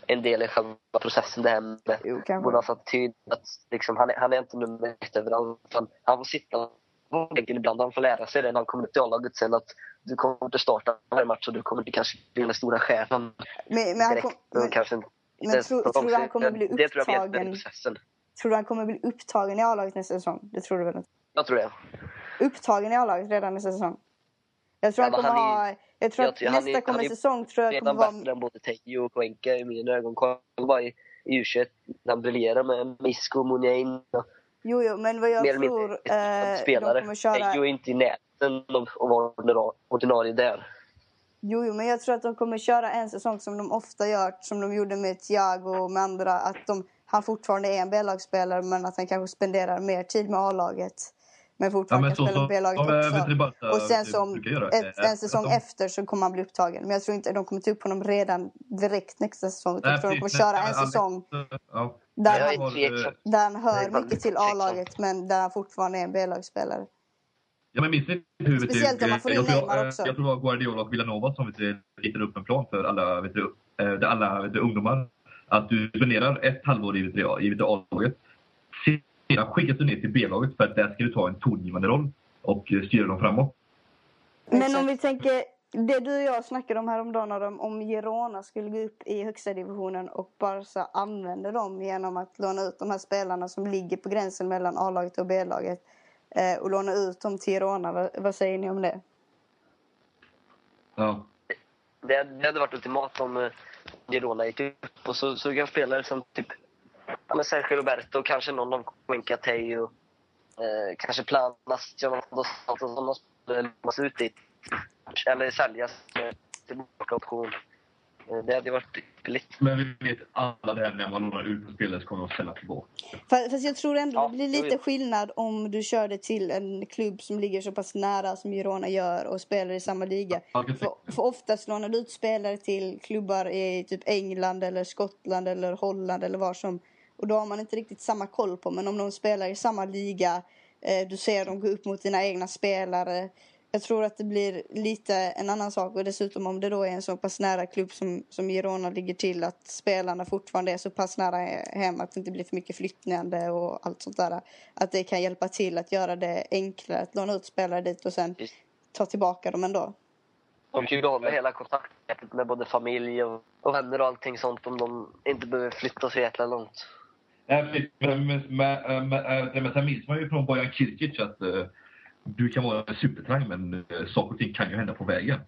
en del i själva processen det här med Jo. Bonas attityd. Att liksom, han, är, han är inte nummer ett överallt. Han, han får sitta på bänken ibland. Han får lära sig det när han kommer till A-laget sen att du kommer inte starta varje match och du kommer inte kanske bli den stora stjärnan Men, men han direkt. kom, Men, kanske inte men ens tror- du han kommer bli Det tror jag upptagen? den processen. tror du han kommer bli upptagen i A-laget nästa säsong? Det tror du väl inte? Jag tror det. Upptagen i A-laget redan nästa säsong? Jag tror Ja, han kommer han är- ha... Jag tror jag att han är- nästa han kommande är säsong tror jag kommer Redan vara... bättre än både Teijo och Cuenca i mina ögon. Kolla bara i, i U21 när han briljerar med Misko och Jo, jo, men vad jag Mer eller tror... mindre Eh, de spelare. kommer köra... Teijo är inte i närheten av ordinarie där. Jo, jo, men jag tror att de kommer köra en säsong som de ofta gör, som de gjorde med Thiago och med andra. Att de, han fortfarande är en B-lagsspelare, men att han kanske spenderar mer tid med A-laget. Men Ja, fortfarande men så spela som med B-laget ja, också. Barca Och sen som brukar göra, ett, en säsong efter så kommer han bli upptagen. Men jag tror inte de kommer ta upp honom redan direkt nästa säsong. Nej, Jag tror de kommer köra en säsong Ja. där han, där han hör mycket till. A-laget, men där han fortfarande är en B-lagsspelare. Ja, men minns ni hur... vet du, Speciellt om man får in jag, eh, också. Jag tror det var Guardiola och Villanova som ritade upp en plan för alla, vet du, eh, alla vet du, ungdomar. Att du spenderar ett halvår i ja, A-laget. Sedan skickas du ner till B-laget för att där ska du ta en tongivande roll och styra dem framåt. Men om vi tänker, det du och jag snackade om häromdagen Adam, om Girona skulle gå upp i högsta divisionen och Barca använder dem genom att låna ut de här spelarna som ligger på gränsen mellan A-laget och B-laget eh, och låna ut dem till Girona. Vad, säger ni om det? Ja. Det, det hade varit ultimat om eh, Girona gick upp och så såg jag spelare som typ ja, Sergio Roberto, kanske någon av Cuenca, Teijo, eh, kanske Planas, Jonathan dos Santos, sådana spelare lånas ut dit. Eller säljas tillbaka option. Eh, det hade varit ypperligt. Men vi vet alla det här när man lånar ut en spelare så kommer de sälja tillbaka. Fast, jag tror ändå Ja, det blir lite skillnad om du kör det till en klubb som ligger så pass nära som Girona gör och spelar i samma liga. För, för oftast lånar du ut spelare till klubbar i typ England eller Skottland eller Holland eller var som. Och då har man inte riktigt samma koll på. Men om de spelar i samma liga, eh, du ser dem gå upp mot dina egna spelare. Jag tror att det blir lite en annan sak. Och dessutom om det då är en så pass nära klubb som, som Girona ligger till att spelarna fortfarande är så pass nära hem att det inte blir för mycket flyttande och allt sånt där. Att det kan hjälpa till att göra det enklare att låna ut spelare dit och sen ta tillbaka dem ändå. De kan ju behålla hela kontaktnätet med både familj och, och vänner och allting sånt om de inte behöver flytta så jäkla långt. Men, men, men sen minns man ju från Bojan Kirkic att du kan vara en supertalang men saker och ting kan ju hända på vägen.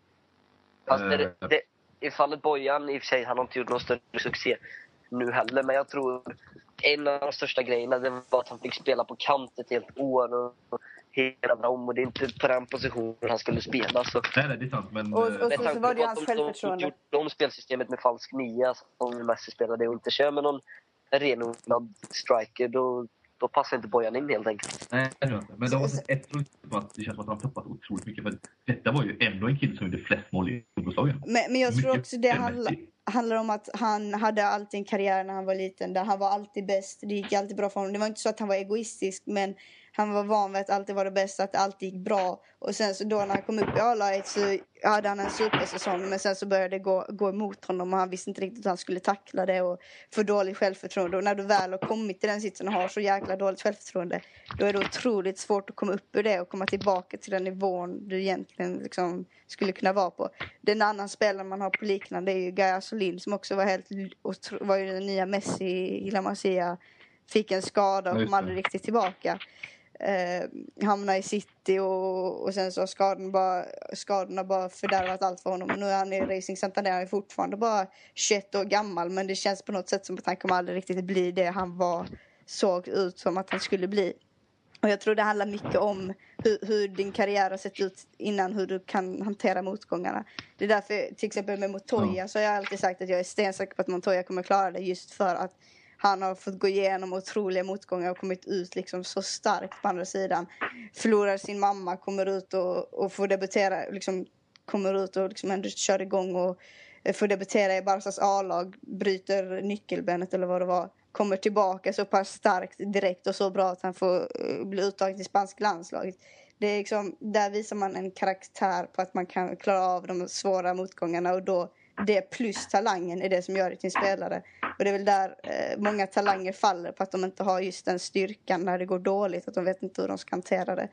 Fast det, det, I fallet Bojan, i och för sig, han har inte gjort någon större succé nu heller. Men jag tror en av de största grejerna det var att han fick spela på kant ett helt år och, och hela om. Och det är inte på den positionen han skulle spela. Så, Nej, nej, det är sant. Men, Och- och med så- tanke var det hans att de- de självförtroende. gjorde om spelsystemet med falsk nia som Messi spelade och inte kör med någon renodlad striker, då, då passar inte Bojan in helt enkelt. Nej, det inte. Men det var ett på att det känns som att han tappat otroligt mycket. För detta var ju ändå en kille som gjorde flest mål i ungdomslagen. Men, men jag tror Mycket också det Messi. handlar, handlar om att han hade alltid en karriär när han var liten där han var alltid bäst. Det gick alltid bra för honom. Det var inte så att han var egoistisk men han var van vid att alltid vara det bästa, att alltid gick bra. Och sen så då när han kom upp i A-laget så hade han en supersäsong men sen så började det gå, gå emot honom och han visste inte riktigt hur han skulle tackla det och för dåligt självförtroende. Och när du väl har kommit till den sitsen och har så jäkla dåligt självförtroende då är det otroligt svårt att komma upp ur det och komma tillbaka till den nivån du egentligen liksom skulle kunna vara på. Den annan spelare man har på liknande är ju Gaia Solin som också var helt var ju den nya Messi i La Masia. Fick en skada och kom aldrig riktigt tillbaka. Eh, hamnade i city och, och sen så har skadan bara, skadorna bara fördärvat allt för honom. Och nu är han i Racing Santander. Han är fortfarande bara 21 år gammal men det känns på något sätt som att han kommer aldrig riktigt bli det han var såg ut som att han skulle bli. Och jag tror det handlar mycket om hur, hur din karriär har sett ut innan, hur du kan hantera motgångarna. Det är därför, till exempel med Montoya, så har jag alltid sagt att jag är stensäker på att Montoya kommer klara det just för att han har fått gå igenom otroliga motgångar och kommit ut liksom så starkt på andra sidan. Förlorar sin mamma, kommer ut och, och får debutera, liksom kommer ut och liksom ändå kör igång och eh, får debutera i Barcas A-lag, bryter nyckelbenet eller vad det var. kommer tillbaka så pass starkt direkt och så bra att han får eh, bli uttagen till spanska landslaget. Det är liksom, där visar man en karaktär på att man kan klara av de svåra motgångarna och då det plus talangen är det som gör det till en spelare. Och det är väl där eh, många talanger faller på att de inte har just den styrkan när det går dåligt, att de vet inte hur de ska hantera det.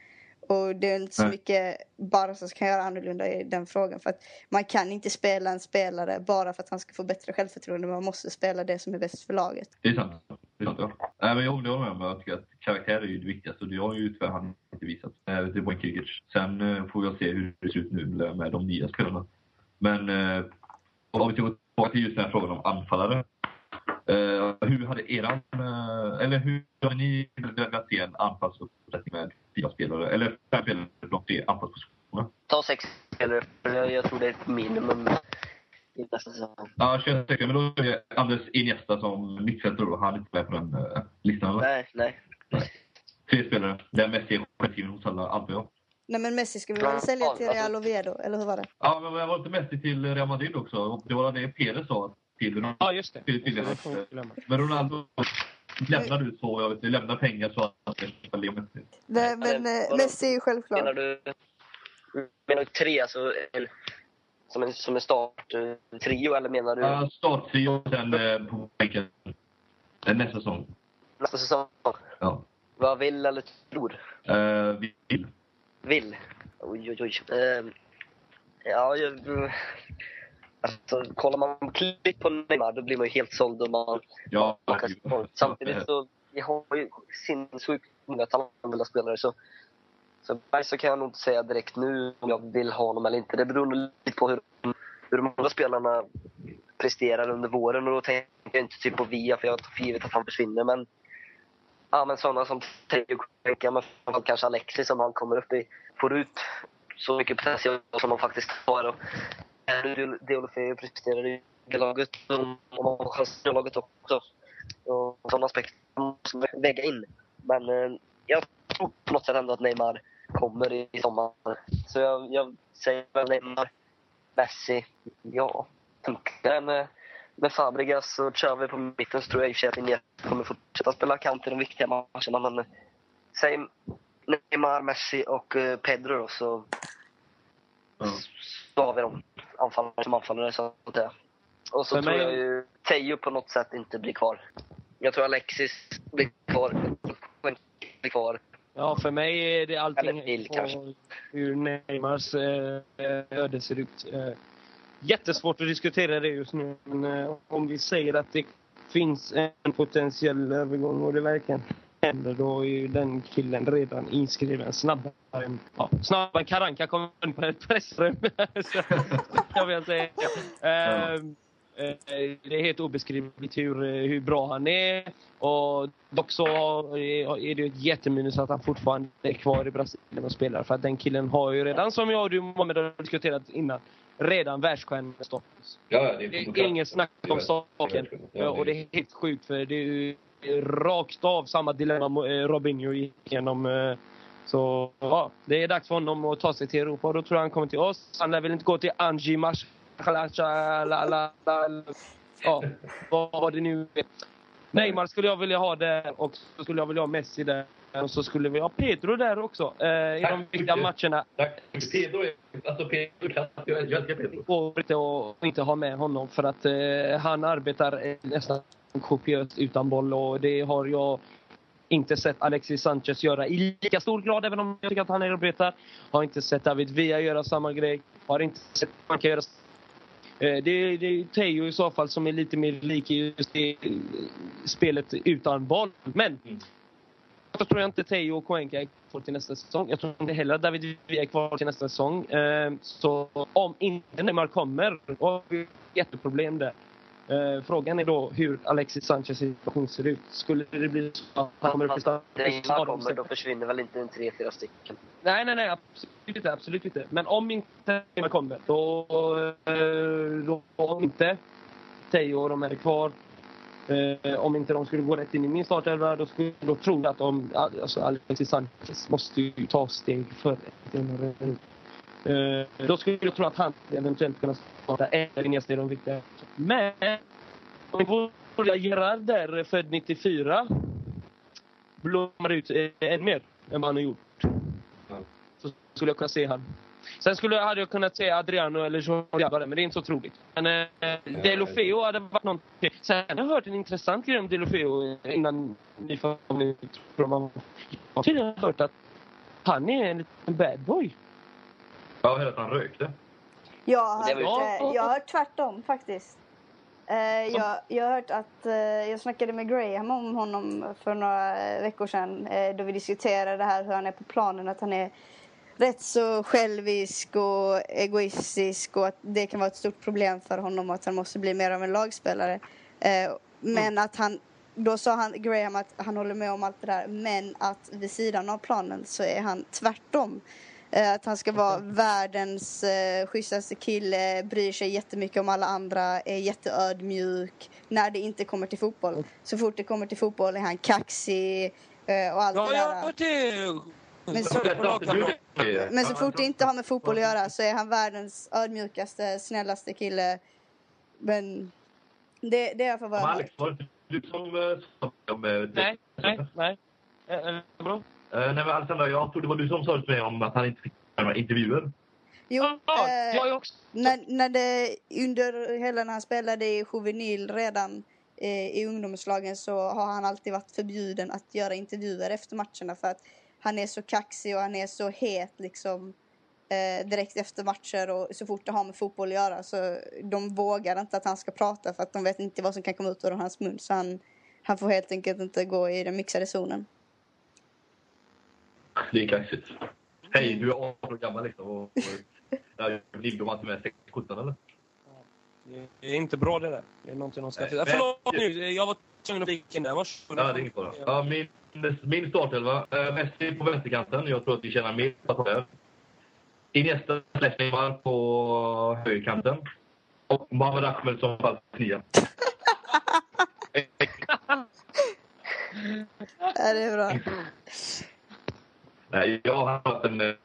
Och det är inte så mycket Barca som kan göra annorlunda i den frågan. För att man kan inte spela en spelare bara för att han ska få bättre självförtroende. Man måste spela det som är bäst för laget. Det är sant. Det är sant ja. Nej, men jag håller med om tycker att karaktär är ju det viktigaste och det har ju tyvärr han inte visat. Eh, Det var en Kigic. Sen eh, får jag se hur det ser ut nu med- med de nya spelarna. Men eh, om vi går tillbaka till just den här frågan om anfallare. Eh, hur hade eran, eh, eller hur hade ni velat se en anfallsuppsättning med fyra spelare, eller fem spelare på de tre anfallspositionerna? Ta sex spelare, för jag, tror det är ett minimum i nästa säsong. Ja, 26 men då är det Anders Iniesta som mittfältare då. Han är inte med på den eh, listan eller? Nej, nej. Tre spelare. Där Messi är självskriven hos alla, antar jag. Nej men Messi ska vi väl sälja till Real Oviedo, eller hur var det? Ja, men jag var inte Messi till Real Madrid också. Det var det Pérez sa Ronaldo. Ja, just det. Till, Det får men Ronaldo lämnar ut så, jag vet inte, lämnar pengar så att han ska köpa Leo Messi. Nej men men eh? Messi är ju självklar. Menar du, menar du tre, alltså, som en, som en starttrio, eller menar du Ja, starttrio och sen eh, på bänken. Eh, Nästa säsong. nästa säsong? Ja. Vad vill eller tror? Eh, vi vill. Vill? Oj, oj, oj. Eh, ja, jag, alltså, kollar man klipp på Neymar då blir man ju helt såld och man Ja, man kan Samtidigt så vi har ju sinnessjukt många talangfulla spelare så så, så kan jag nog inte säga direkt nu om jag vill ha honom eller inte. Det beror nog lite på hur, hur de andra spelarna presterar under våren och då tänker jag inte typ på Via för jag tar för givet att han försvinner men ja men sådana som Teo men framförallt kanske Alexis om han kommer upp i får ut så mycket potential som de faktiskt har och nu Deulofeu presterar i laget och och har chansen i laget också. Och sådana aspekter måste man väga in. Men eh, jag tror på något sätt ändå att Neymar kommer i, i sommar. Så jag, jag säger väl Neymar, Messi, ja. Med, med Fabregas och Xavi på mitten så tror jag i och för sig att Iniesta kommer fortsätta spela kant i de viktiga matcherna. Men eh, säg Neymar, Messi och eh, Pedro då, så, Ja. så har vi dem anfallare som anfallare. Så att säga. Och så För tror mig- jag ju Teo på något sätt inte blir kvar. Jag tror Alexis blir kvar. Blir kvar. Ja, för mig är det allting Eller Bill, på kanske. hur Neymars eh, öde ser ut. Eh, jättesvårt att diskutera det just nu. Men eh, om vi säger att det finns en potentiell övergång och det verkligen händer, då är ju den killen redan inskriven snabbare än, ja, snabbare än Karanka kommer in på ett pressrum. (laughs) Så, jag vill säga. Eh, eh, det är helt obeskrivligt hur, hur bra han är. Och dock så är är det ett jätteminus att han fortfarande är kvar i Brasilien och spelar. För att den killen har ju redan, som jag och du Mohammed har diskuterat innan, redan världsstjärnestatus. Ja, Det är inget snack om saken. Ja, och det är helt sjukt för det är ju rakt av samma dilemma eh, Robinho gick igenom. eh, Så ja, det är dags för honom att ta sig till Europa och då tror jag han kommer till oss. Han lär väl inte gå till Anji Mars... Ja, vad det nu är. Neymar skulle jag vilja ha där och så skulle jag vilja ha Messi där. Och så skulle vi ha Pedro där också eh, i Tack de viktiga matcherna. Tack. Pedro. Alltså Pedro kan... Jag älskar Pedro. går inte att inte ha med honom för att eh, han arbetar eh, nästan kopiöst utan boll och det har jag inte sett Alexis Sanchez göra i lika stor grad även om jag tycker att han arbetar. Har inte sett David Villa göra samma grej. Har inte sett man kan göra Eh, Det är, det är Teo i så fall som är lite mer lik just det eh, spelet utan boll. Men Mm. jag tror jag inte Teo och Cuenca är kvar till nästa säsong. Jag tror inte heller David Villa är kvar till nästa säsong. Eh, Så om inte Neymar kommer, har vi ett jätteproblem där. Eh, Frågan är då hur Alexis Sanchez situation ser ut. Skulle det bli så att han kommer i Fast Neymar kommer, då försvinner väl inte en tre, fyra stycken. Nej, nej, nej. Absolut inte. Absolut inte. Men om inte Neymar kommer, då... eh, då om inte Teo och de är kvar. Eh, om inte de skulle gå rätt in i min startelva, då skulle jag att de... Alltså Alexis Sanchez måste ju ta steg före. Eh, då skulle jag tro att han eventuellt kunna starta eller Iniesta i de viktiga. Men jag Gerard där, född 94, blommar ut eh, än mer än vad han har gjort. Så skulle jag kunna se han. Sen skulle, hade jag kunnat se Adriano eller Jordi Alba, men det är inte så troligt. Men eh, Delofeo hade varit någonting. Sen har jag hört en intressant grej om Delofeo innan ni får ni tror man. Jag har tydligen hört att han är en liten bad boy. Jag har hört att han rökte. Eh, jag har hört tvärtom faktiskt. Eh, jag, jag har hört att, eh, jag snackade med Graham om honom för några veckor sedan eh, då vi diskuterade det här hur han är på planen, att han är rätt så självisk och egoistisk och att det kan vara ett stort problem för honom att han måste bli mer av en lagspelare. Men att han, då sa han, Graham att han håller med om allt det där men att vid sidan av planen så är han tvärtom. Eh, Att han ska vara världens eh, schysstaste kille, bryr sig jättemycket om alla andra, är jätteödmjuk när det inte kommer till fotboll. Så fort det kommer till fotboll är han kaxig eh, och allt Ja, det där. Men så- Men så fort det inte har med fotboll att göra så är han världens ödmjukaste, snällaste kille. Men det, det är fall vad jag Alex, var det du som sa om... Nej, nej, nej. Eh, eh. Eh, nej men Alexandra, jag tror det var du som sa till mig om att han inte fick några intervjuer. Jo, Ja, eh, jag är också... när, när det, under hela när han spelade i juvenil redan eh, i ungdomslagen så har han alltid varit förbjuden att göra intervjuer efter matcherna för att han är så kaxig och han är så het liksom eh, direkt efter matcher och så fort det har med fotboll att göra så de vågar inte att han ska prata för att de vet inte vad som kan komma ut ur hans mun så han, han får helt enkelt inte gå i den mixade zonen. Det är kaxigt. Hej, du är 18 år gammal liksom. Och, och, ja, Ligger man inte med 16-17 eller? Det är inte bra det där. Det är någonting de ska... Men- Förlåt nu, jag var tvungen att flika in där. Varsågod. Ja, det är inget bra. Ja, min, min startelva. Äh, Messi på vänsterkanten. Jag tror att vi tjänar mer på det. Iniesta Neymar på högerkanten. Och Mohamed Ahmed som falsk nia. (laughs) Ja, det är bra. (laughs) Jag har haft en... eh,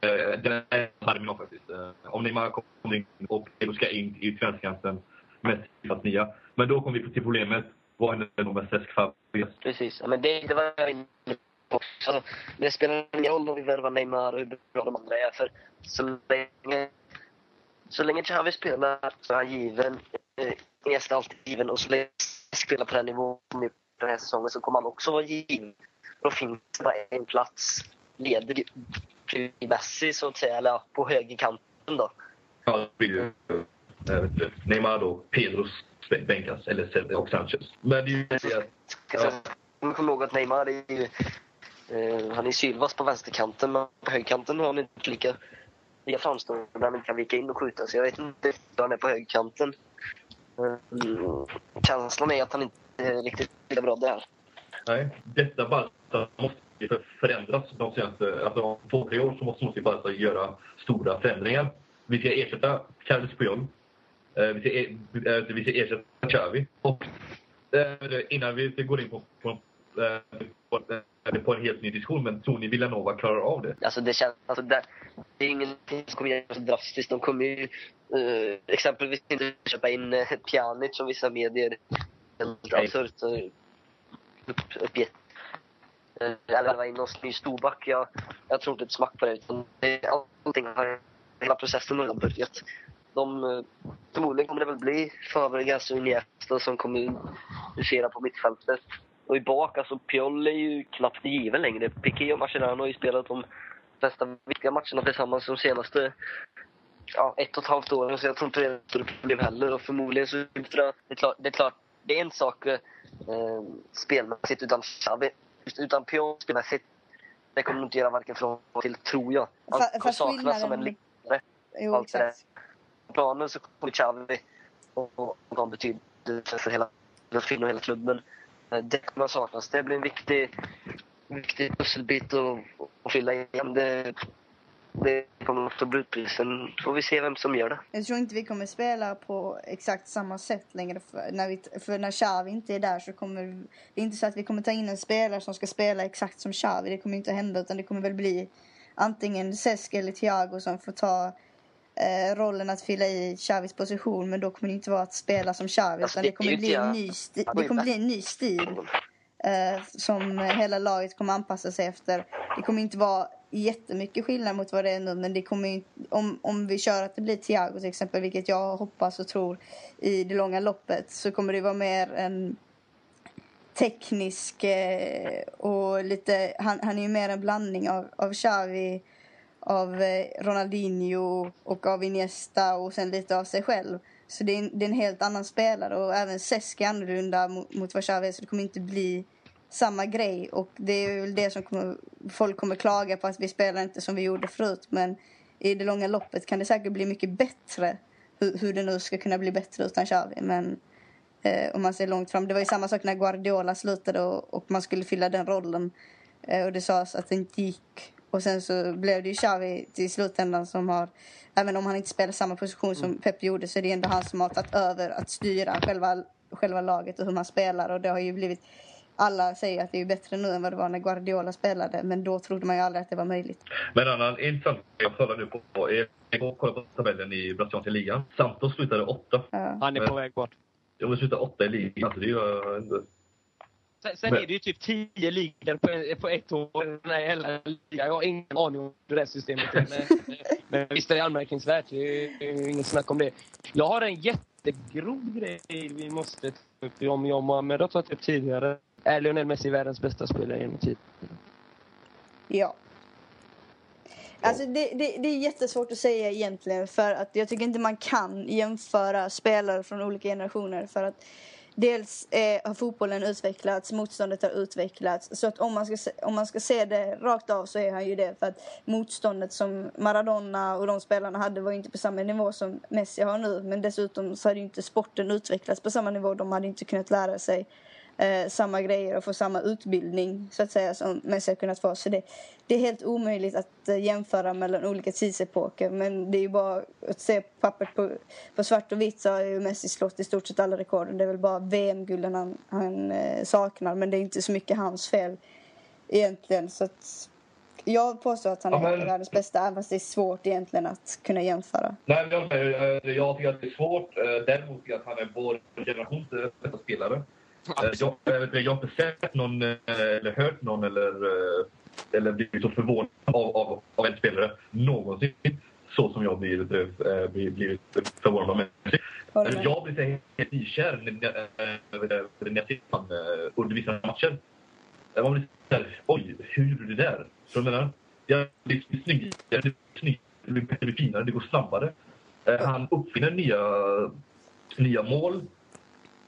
Den hade min faktiskt. Eh, om Neymar kommer in och Pedro ska in i vänsterkanten. med att nya. Men då kommer vi till problemet. Vad händer då med Cesc Fabregas? Precis. Men det, det var jag inne på. också. det spelar ingen roll om vi värvar Neymar och hur bra de andra är. För så länge, så länge Xavi spelar så är han given. Eh, Iniesta är alltid given. Och så länge han spelar på den nivån nu den här säsongen så kommer han också vara given. Då finns det bara en plats till Messi så att säga. Eller på högerkanten då. Ja, det blir ju eh, Neymar då, Pedros bänkas, eller och Sanchez. Men det är ju det att... Ja. Man kommer ihåg att Neymar är ju, eh, han är sylvass på vänsterkanten men på högerkanten har han inte lika, lika framstående där han inte kan vika in och skjuta. Så jag vet inte hur han är på högerkanten. Mm, känslan är att han inte är riktigt lika bra där. Nej, detta Barca måste ju för- förändras de senaste... Alltså två, tre år så måste, måste Barca göra stora förändringar. Vi ska ersätta Carlos Puyol. Eh, vi, ska, er, eh, vi ska ersätta Xavi. Och eh, innan vi går in på, på, på, på en helt ny diskussion, men tror ni Villanova klarar av det? Alltså det känns, alltså det, det är ingenting som kommer göra så drastiskt. De kommer ju eh, exempelvis inte köpa in Pjanic som vissa medier helt absurt uppgett. Eh, eller värva in någon ny storback. Jag, jag tror inte ett smack på det. Utan det, allting har, hela processen har redan börjat. De, eh, förmodligen kommer det väl bli Fabregas och Iniesta som kommer husera på mittfältet. Och i bak, alltså Piol är ju knappt given längre. Piqué och Mascherano har ju spelat de flesta viktiga matcherna tillsammans de senaste ja, ett och ett halvt åren. Så jag tror inte det är ett stort problem heller. Och förmodligen så det är klart, det är klart, det är en sak eh, eh spelmässigt utan Xavi. Just utan Piol spelmässigt, det kommer de inte göra varken från till, tror jag. Han kommer saknas som en ledare. Jo, Allt exakt. Planen så kommer Xavi och, och, ha betydelse för hela filmen och hela klubben. Eh, Det kommer saknas. Det blir en viktig, viktig pusselbit att fylla igen. Det, det kommer att ta brutpris. Sen får vi se vem som gör det. Jag tror inte vi kommer spela på exakt samma sätt längre. För när, vi, för när Xavi inte är där så kommer det är inte så att vi kommer ta in en spelare som ska spela exakt som Xavi. Det kommer inte att hända utan det kommer väl bli antingen Cesc eller Thiago som får ta eh, rollen att fylla i Xavis position men då kommer det inte vara att spela som Xavi Alltså, utan det kommer bli en ny, sti- det kommer bli en ny stil eh, som hela laget kommer anpassa sig efter. Det kommer inte vara jättemycket skillnad mot vad det är nu men det kommer ju, om, om vi kör att det blir Thiago till exempel vilket jag hoppas och tror i det långa loppet så kommer det vara mer en teknisk eh, och lite, han, han är ju mer en blandning av, av Xavi, av eh, Ronaldinho och av Iniesta och sen lite av sig själv. Så det är, en, det är en helt annan spelare och även Sesk är annorlunda mot, mot vad Xavi är så det kommer inte bli samma grej. Och det är väl det som kommer, folk kommer klaga på att vi spelar inte som vi gjorde förut. Men i det långa loppet kan det säkert bli mycket bättre hur, hur det nu ska kunna bli bättre utan Xavi. Men eh, om man ser långt fram. Det var ju samma sak när Guardiola slutade och, och man skulle fylla den rollen. Eh, och det sades att det inte gick. Och sen så blev det ju Xavi till slutändan som har även om han inte spelar samma position som Pep gjorde så är det ändå han som har tagit över att styra själva, själva laget och hur man spelar. Och det har ju blivit alla säger att det är bättre nu än vad det var när Guardiola spelade men då trodde man ju aldrig att det var möjligt. Men en annan intressant grej jag kollar nu på är jag kollar på tabellen i brasilianska ligan. Santos slutade åtta. Ja. Han är på väg bort. De slutade åtta i ligan. Alltså det är ju ändå... Sen, sen Men- är det ju typ tio ligor på, på ett år. Här hela ligan. Jag har ingen aning om hur det systemet är. Men, (laughs) men visst är det anmärkningsvärt. Det är, inget snack om det. Jag har en jättegrov grej vi måste ta upp. Om jag och Mohammed har tagit upp tidigare. Är Lionel Messi världens bästa spelare genom tid? Ja. Alltså det, det, det är jättesvårt att säga egentligen för att jag tycker inte man kan jämföra spelare från olika generationer för att dels är, har fotbollen utvecklats, motståndet har utvecklats så att om man, ska se, om man ska se det rakt av så är han ju det för att motståndet som Maradona och de spelarna hade var ju inte på samma nivå som Messi har nu men dessutom så hade ju inte sporten utvecklats på samma nivå, de hade inte kunnat lära sig eh, samma grejer och få samma utbildning så att säga som har kunnat få. Så det, det är helt omöjligt att eh, jämföra mellan olika tidsepoker men det är ju bara att se pappret på, på svart och vitt så har ju Messi slått i stort sett alla rekorden. Det är väl bara VM-gulden han, han eh, saknar men det är inte så mycket hans fel egentligen så att jag påstår att han Ja, är men- världens bästa även fast det är svårt egentligen att kunna jämföra. Nej, jag, eh, jag tycker att det är svårt. Eh, Däremot tycker jag att han är vår generations bästa spelare. Jag, jag har inte sett någon, eh, eller hört någon eller, eh, eller blivit så förvånad av, av, av en spelare någonsin. Så som jag blivit, eh, blivit förvånad av Messi. Jag blir helt nykär när jag, ser honom under vissa matcher. Man blir så här, oj, hur gjorde du det där? Så jag menar, jag blir snyggare, det blir snyggare, det blir bättre, det blir finare, det går snabbare. Han uppfinner nya, nya mål.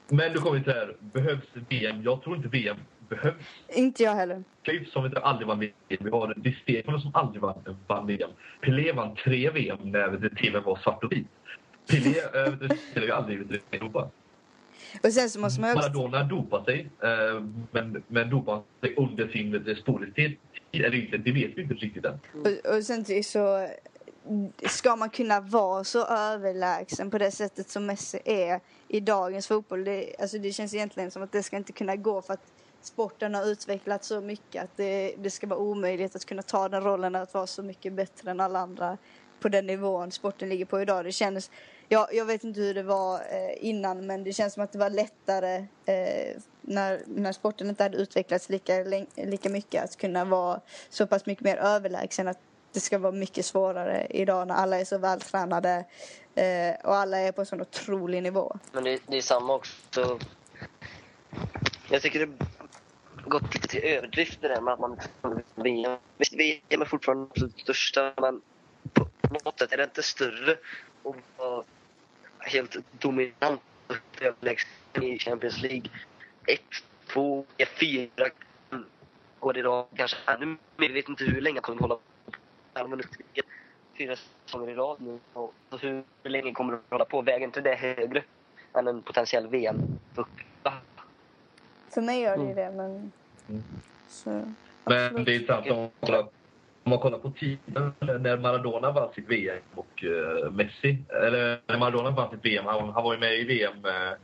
Men då kommer det här, behövs VM? Jag tror inte VM behövs. Inte jag heller. Cruyff som inte aldrig vann VM. Vi har Di Stefano som aldrig vann, vann VM. Pelé vann tre VM när du, TVn var svart och vit. Pelé (laughs) du, spelade ju aldrig du, i Europa. Och sen så måste man också Maradona dopade sig, eh, men, men dopade sig under sin du, storhetstid eller inte, det vet vi inte riktigt än. Och, och sen så ska man kunna vara så överlägsen på det sättet som Messi är i dagens fotboll. Det, alltså det känns egentligen som att det ska inte kunna gå för att sporten har utvecklats så mycket att det, det ska vara omöjligt att kunna ta den rollen att vara så mycket bättre än alla andra på den nivån sporten ligger på idag. Det känns, jag, jag vet inte hur det var eh, innan men det känns som att det var lättare eh, när, när sporten inte hade utvecklats lika, lika mycket att kunna vara så pass mycket mer överlägsen att det ska vara mycket svårare idag när alla är så vältränade eh, och alla är på en sån otrolig nivå. Men det, det är samma också. Jag tycker det har gått lite till överdrift det där med att man VM. Visst, VM är fortfarande absolut största, men på något sätt är det inte större att vara helt dominant överlägsen i Champions League. Ett, två, fyra år idag, kanske ännu mer. Jag vet inte hur länge jag kommer hålla på. Vunnit fyra säsonger i rad nu. Och hur länge kommer det att hålla på? Väger inte det högre än en potentiell VM-buckla? För mig gör det ju Mm. det men... Mm. Så, Men det är sant om man kollar- om man kollar på tiden när Maradona vann sitt VM och eh, Messi. Eller när Maradona vann sitt VM, han, han var ju med i VM. Eh,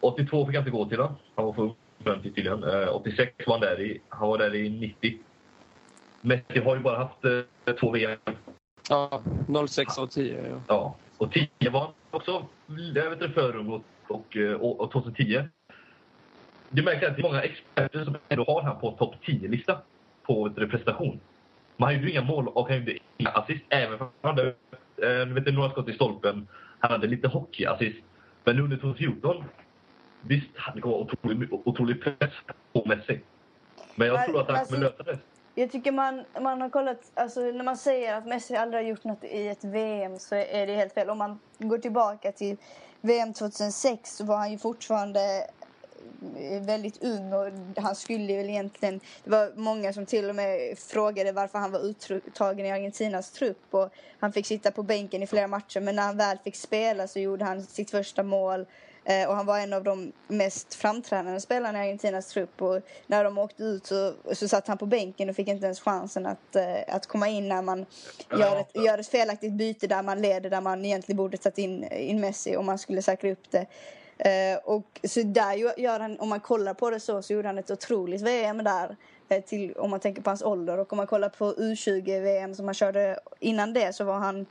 82 fick han inte gå till då. Han var för ung för den tydligen. Eh, 86 var han där i. Han var där i 90. Messi har ju bara haft eh, två VM. Ja, 06 och 10. Ja. Ja, och 10 var också jag vet inte, för ung och, och, och, och 2010. Det märks att det är många experter som ändå har han på topp 10-lista på prestation. Man gjorde inga mål och han gjorde inga assist. Även för han hade eh, vet du, några skott i stolpen. Han hade lite hockeyassist. Men under 2014, visst, det kommer otrolig, otrolig press på Messi. Men jag tror att han alltså- kommer lösa det. Jag tycker man, man har kollat, alltså när man säger att Messi aldrig har gjort något i ett VM så är det helt fel. Om man går tillbaka till VM 2006 så var han ju fortfarande eh, väldigt ung och han skulle väl egentligen, det var många som till och med frågade varför han var uttagen i Argentinas trupp och han fick sitta på bänken i flera matcher men när han väl fick spela så gjorde han sitt första mål Eh, och han var en av de mest framträdande spelarna i Argentinas trupp. Och när de åkte ut så, så satt han på bänken och fick inte ens chansen att, eh, att komma in när man gör ett, gör ett felaktigt byte där man leder, där man egentligen borde tagit in, in Messi om man skulle säkra upp det. Eh, och så där gör- han, om man kollar på det så, så gjorde han ett otroligt VM där. eh, Till, om man tänker på hans ålder. Och om man kollar på U20-VM som han körde innan det så var han eh,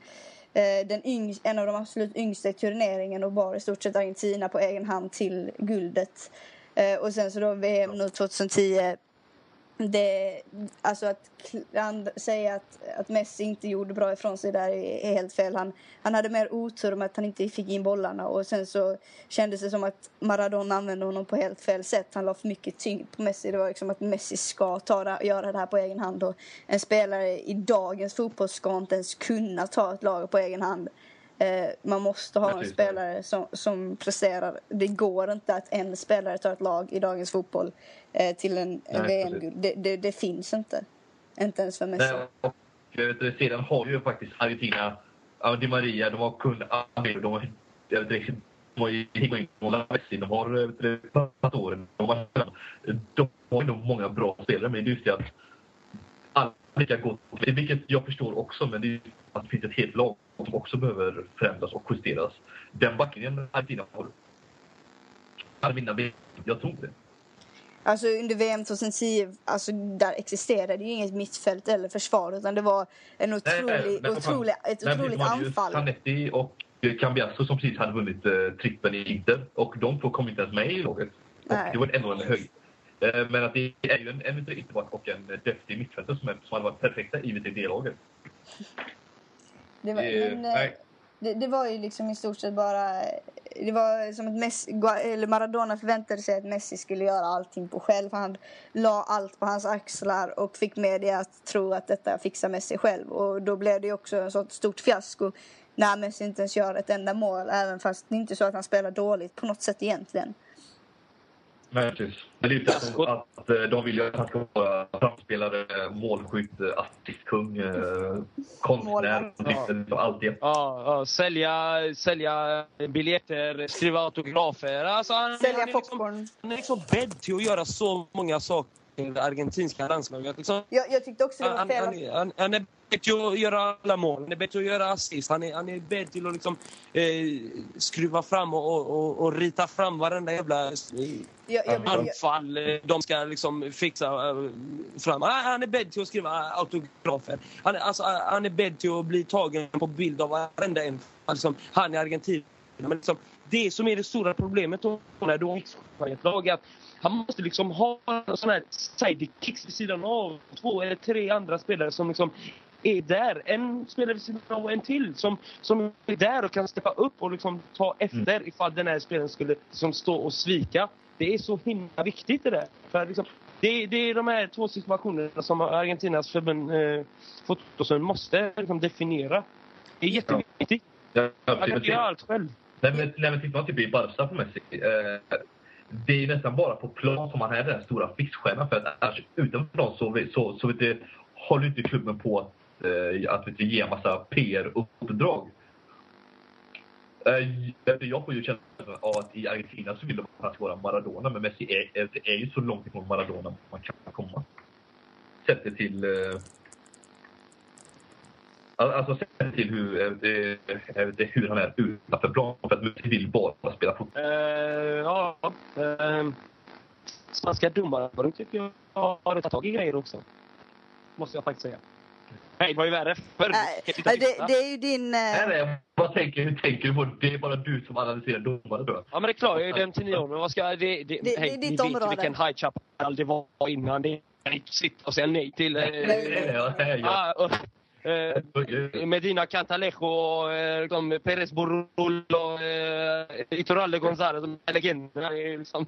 den yngst, en av de absolut yngsta i turneringen och bar i stort sett Argentina på egen hand till guldet. Eh, och sen så då VM nu 2010 det, alltså att säga att, att Messi inte gjorde bra ifrån sig där är, är helt fel. Han, han hade mer otur med att han inte fick in bollarna och sen så kändes det som att Maradona använde honom på helt fel sätt. Han la för mycket tyngd på Messi. Det var liksom att Messi ska ta det, göra det här på egen hand och en spelare i dagens fotboll ska inte ens kunna ta ett lag på egen hand. Eh, man måste ha en spelare som, som presterar. Det går inte att en spelare tar ett lag i dagens fotboll eh, till en, VM-guld. Det, det, det finns inte. Inte ens för Messi. Nej, och eh, sedan har ju faktiskt Argentina, Di Maria, de har kun Amir, de har Messi, de har eh, du, Pastore, de har de har ändå många bra spelare, men det är just det att alla lika gott, vilket jag förstår också, men det är att det finns ett helt lag också behöver förändras och justeras. Den backlinjen Argentina har kan vinna. Jag tror det. Alltså under VM 2010, alltså där existerade ju inget mittfält eller försvar utan det var en Nej, otrolig, nej, fan. otrolig, ett Nej, otroligt anfall. Zanetti och Cambiasso som precis hade vunnit eh, trippen i Inter. Och de två kom inte ens med i laget. Nej. det var ändå en höjd. Eh, men att det är ju en, en ytterback och en deftig mittfältare som, är- som hade varit perfekta i det-laget. Det var, men, eh, nej. det, det var ju liksom i stort sett bara... Det var som att Messi, eller Maradona förväntade sig att Messi skulle göra allting på själv. Han la allt på hans axlar och fick media att tro att detta fixar Messi själv. Och då blev det också ett sånt stort fiasko när Messi inte ens gör ett enda mål. Även fast det inte är så att han spelar dåligt på något sätt egentligen. Nej, precis. Men det är ju inte att, att eh, de vill ju att han ska vara framspelare, målskytt, eh, assistkung, eh, konstnär, liksom allt det. Ja, ja, sälja, sälja biljetter, skriva autografer. Alltså, han, Sälja han, är liksom, popcorn. Han är liksom bädd till att göra så många saker i det argentinska landslaget. Liksom, Jag, jag tyckte också det var han, fel han, han, han är bädd till att göra alla mål, han är till att göra assist, han är, han är bädd till att liksom, eh, skruva fram och, och, och, rita fram varenda jävla eh, Jag, jag, jag, anfall eh, de ska liksom fixa eh, fram. Han, han är bädd till att skriva autografer. Han, är- alltså, han är bädd till att bli tagen på bild av varenda en. Alltså, han är argentin. Men liksom, det som är det stora problemet då, när du har ett lag är att han måste liksom ha sådana här sidekicks vid sidan av. Två eller tre andra spelare som liksom är där. En spelare vid sidan av och en till som, som är där och kan steppa upp och liksom ta efter ifall den här spelaren skulle liksom stå och svika. Det är så himla viktigt det där. För liksom, det, det är de här två situationerna som Argentinas förbund, eh, fotbollsförbund måste liksom definiera. Det är jätteviktigt. Ja, Han kan precis. inte göra allt själv. Nej, men, nej, men man typ i Barca på Messi. Eh, det är nästan bara på plan som han är den stora fixstjärnan. För att annars, utanför plan så, så, så vet du, håller inte klubben på att, eh, att vet du, ge en massa PR-uppdrag. Eh, jag får ju känslan av att i Argentina så vill de att ska vara Maradona. Men Messi är, är, är ju så långt ifrån Maradona man kan komma. Sett det till... Eh, Alltså sett till hur, eh, eh, hur han är utanför plan. För att Messi vill bara spela fotboll. Eh, ja, eh, svenska domare tycker jag har tagit tag i grejer också. Måste jag faktiskt säga. Nej, det var ju värre förr. Titta, det, det är ju din... eh, Nej, nej, vad tänker, hur tänker du på det? är bara du som analyserar domare då. Ja, men det klarar jag ju den till nio men vad ska jag... Det, det, det är hej, ditt ni vet område. ju vilken high chapel det var innan. Det är sitta och säga nej till... Eh, Nej, nej, nej, nej, ja. ah, eh, Medina Cantalejo eh, liksom Perez Borrul och eh, Iturralde González. De är legenderna. Är liksom...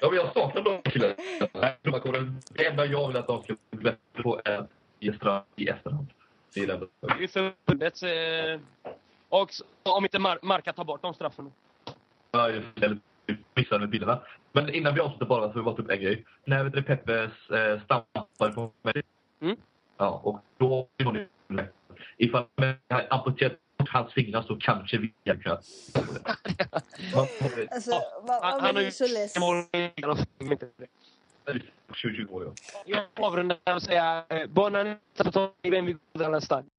Ja, men jag saknar de killarna. Det enda jag vill att de ska bli bättre på är i efterhand. Det är det förbundets... Eh, och om inte Mar Marca tar bort de straffen. Ja. Eller missade med bilderna. Men innan vi avslutar bara så jag bara ta upp en grej. När Peppes eh, stampade på mig. Mm. Ja, och då Ifall man hade amputerat bort hans fingrar så kanske vi hade kunnat... Man- Alltså, vad, vad han har ju så mål. 20 år, ja. Jag avrundar med att säga eh, buona notte a tutti, benvenuti alla stadio.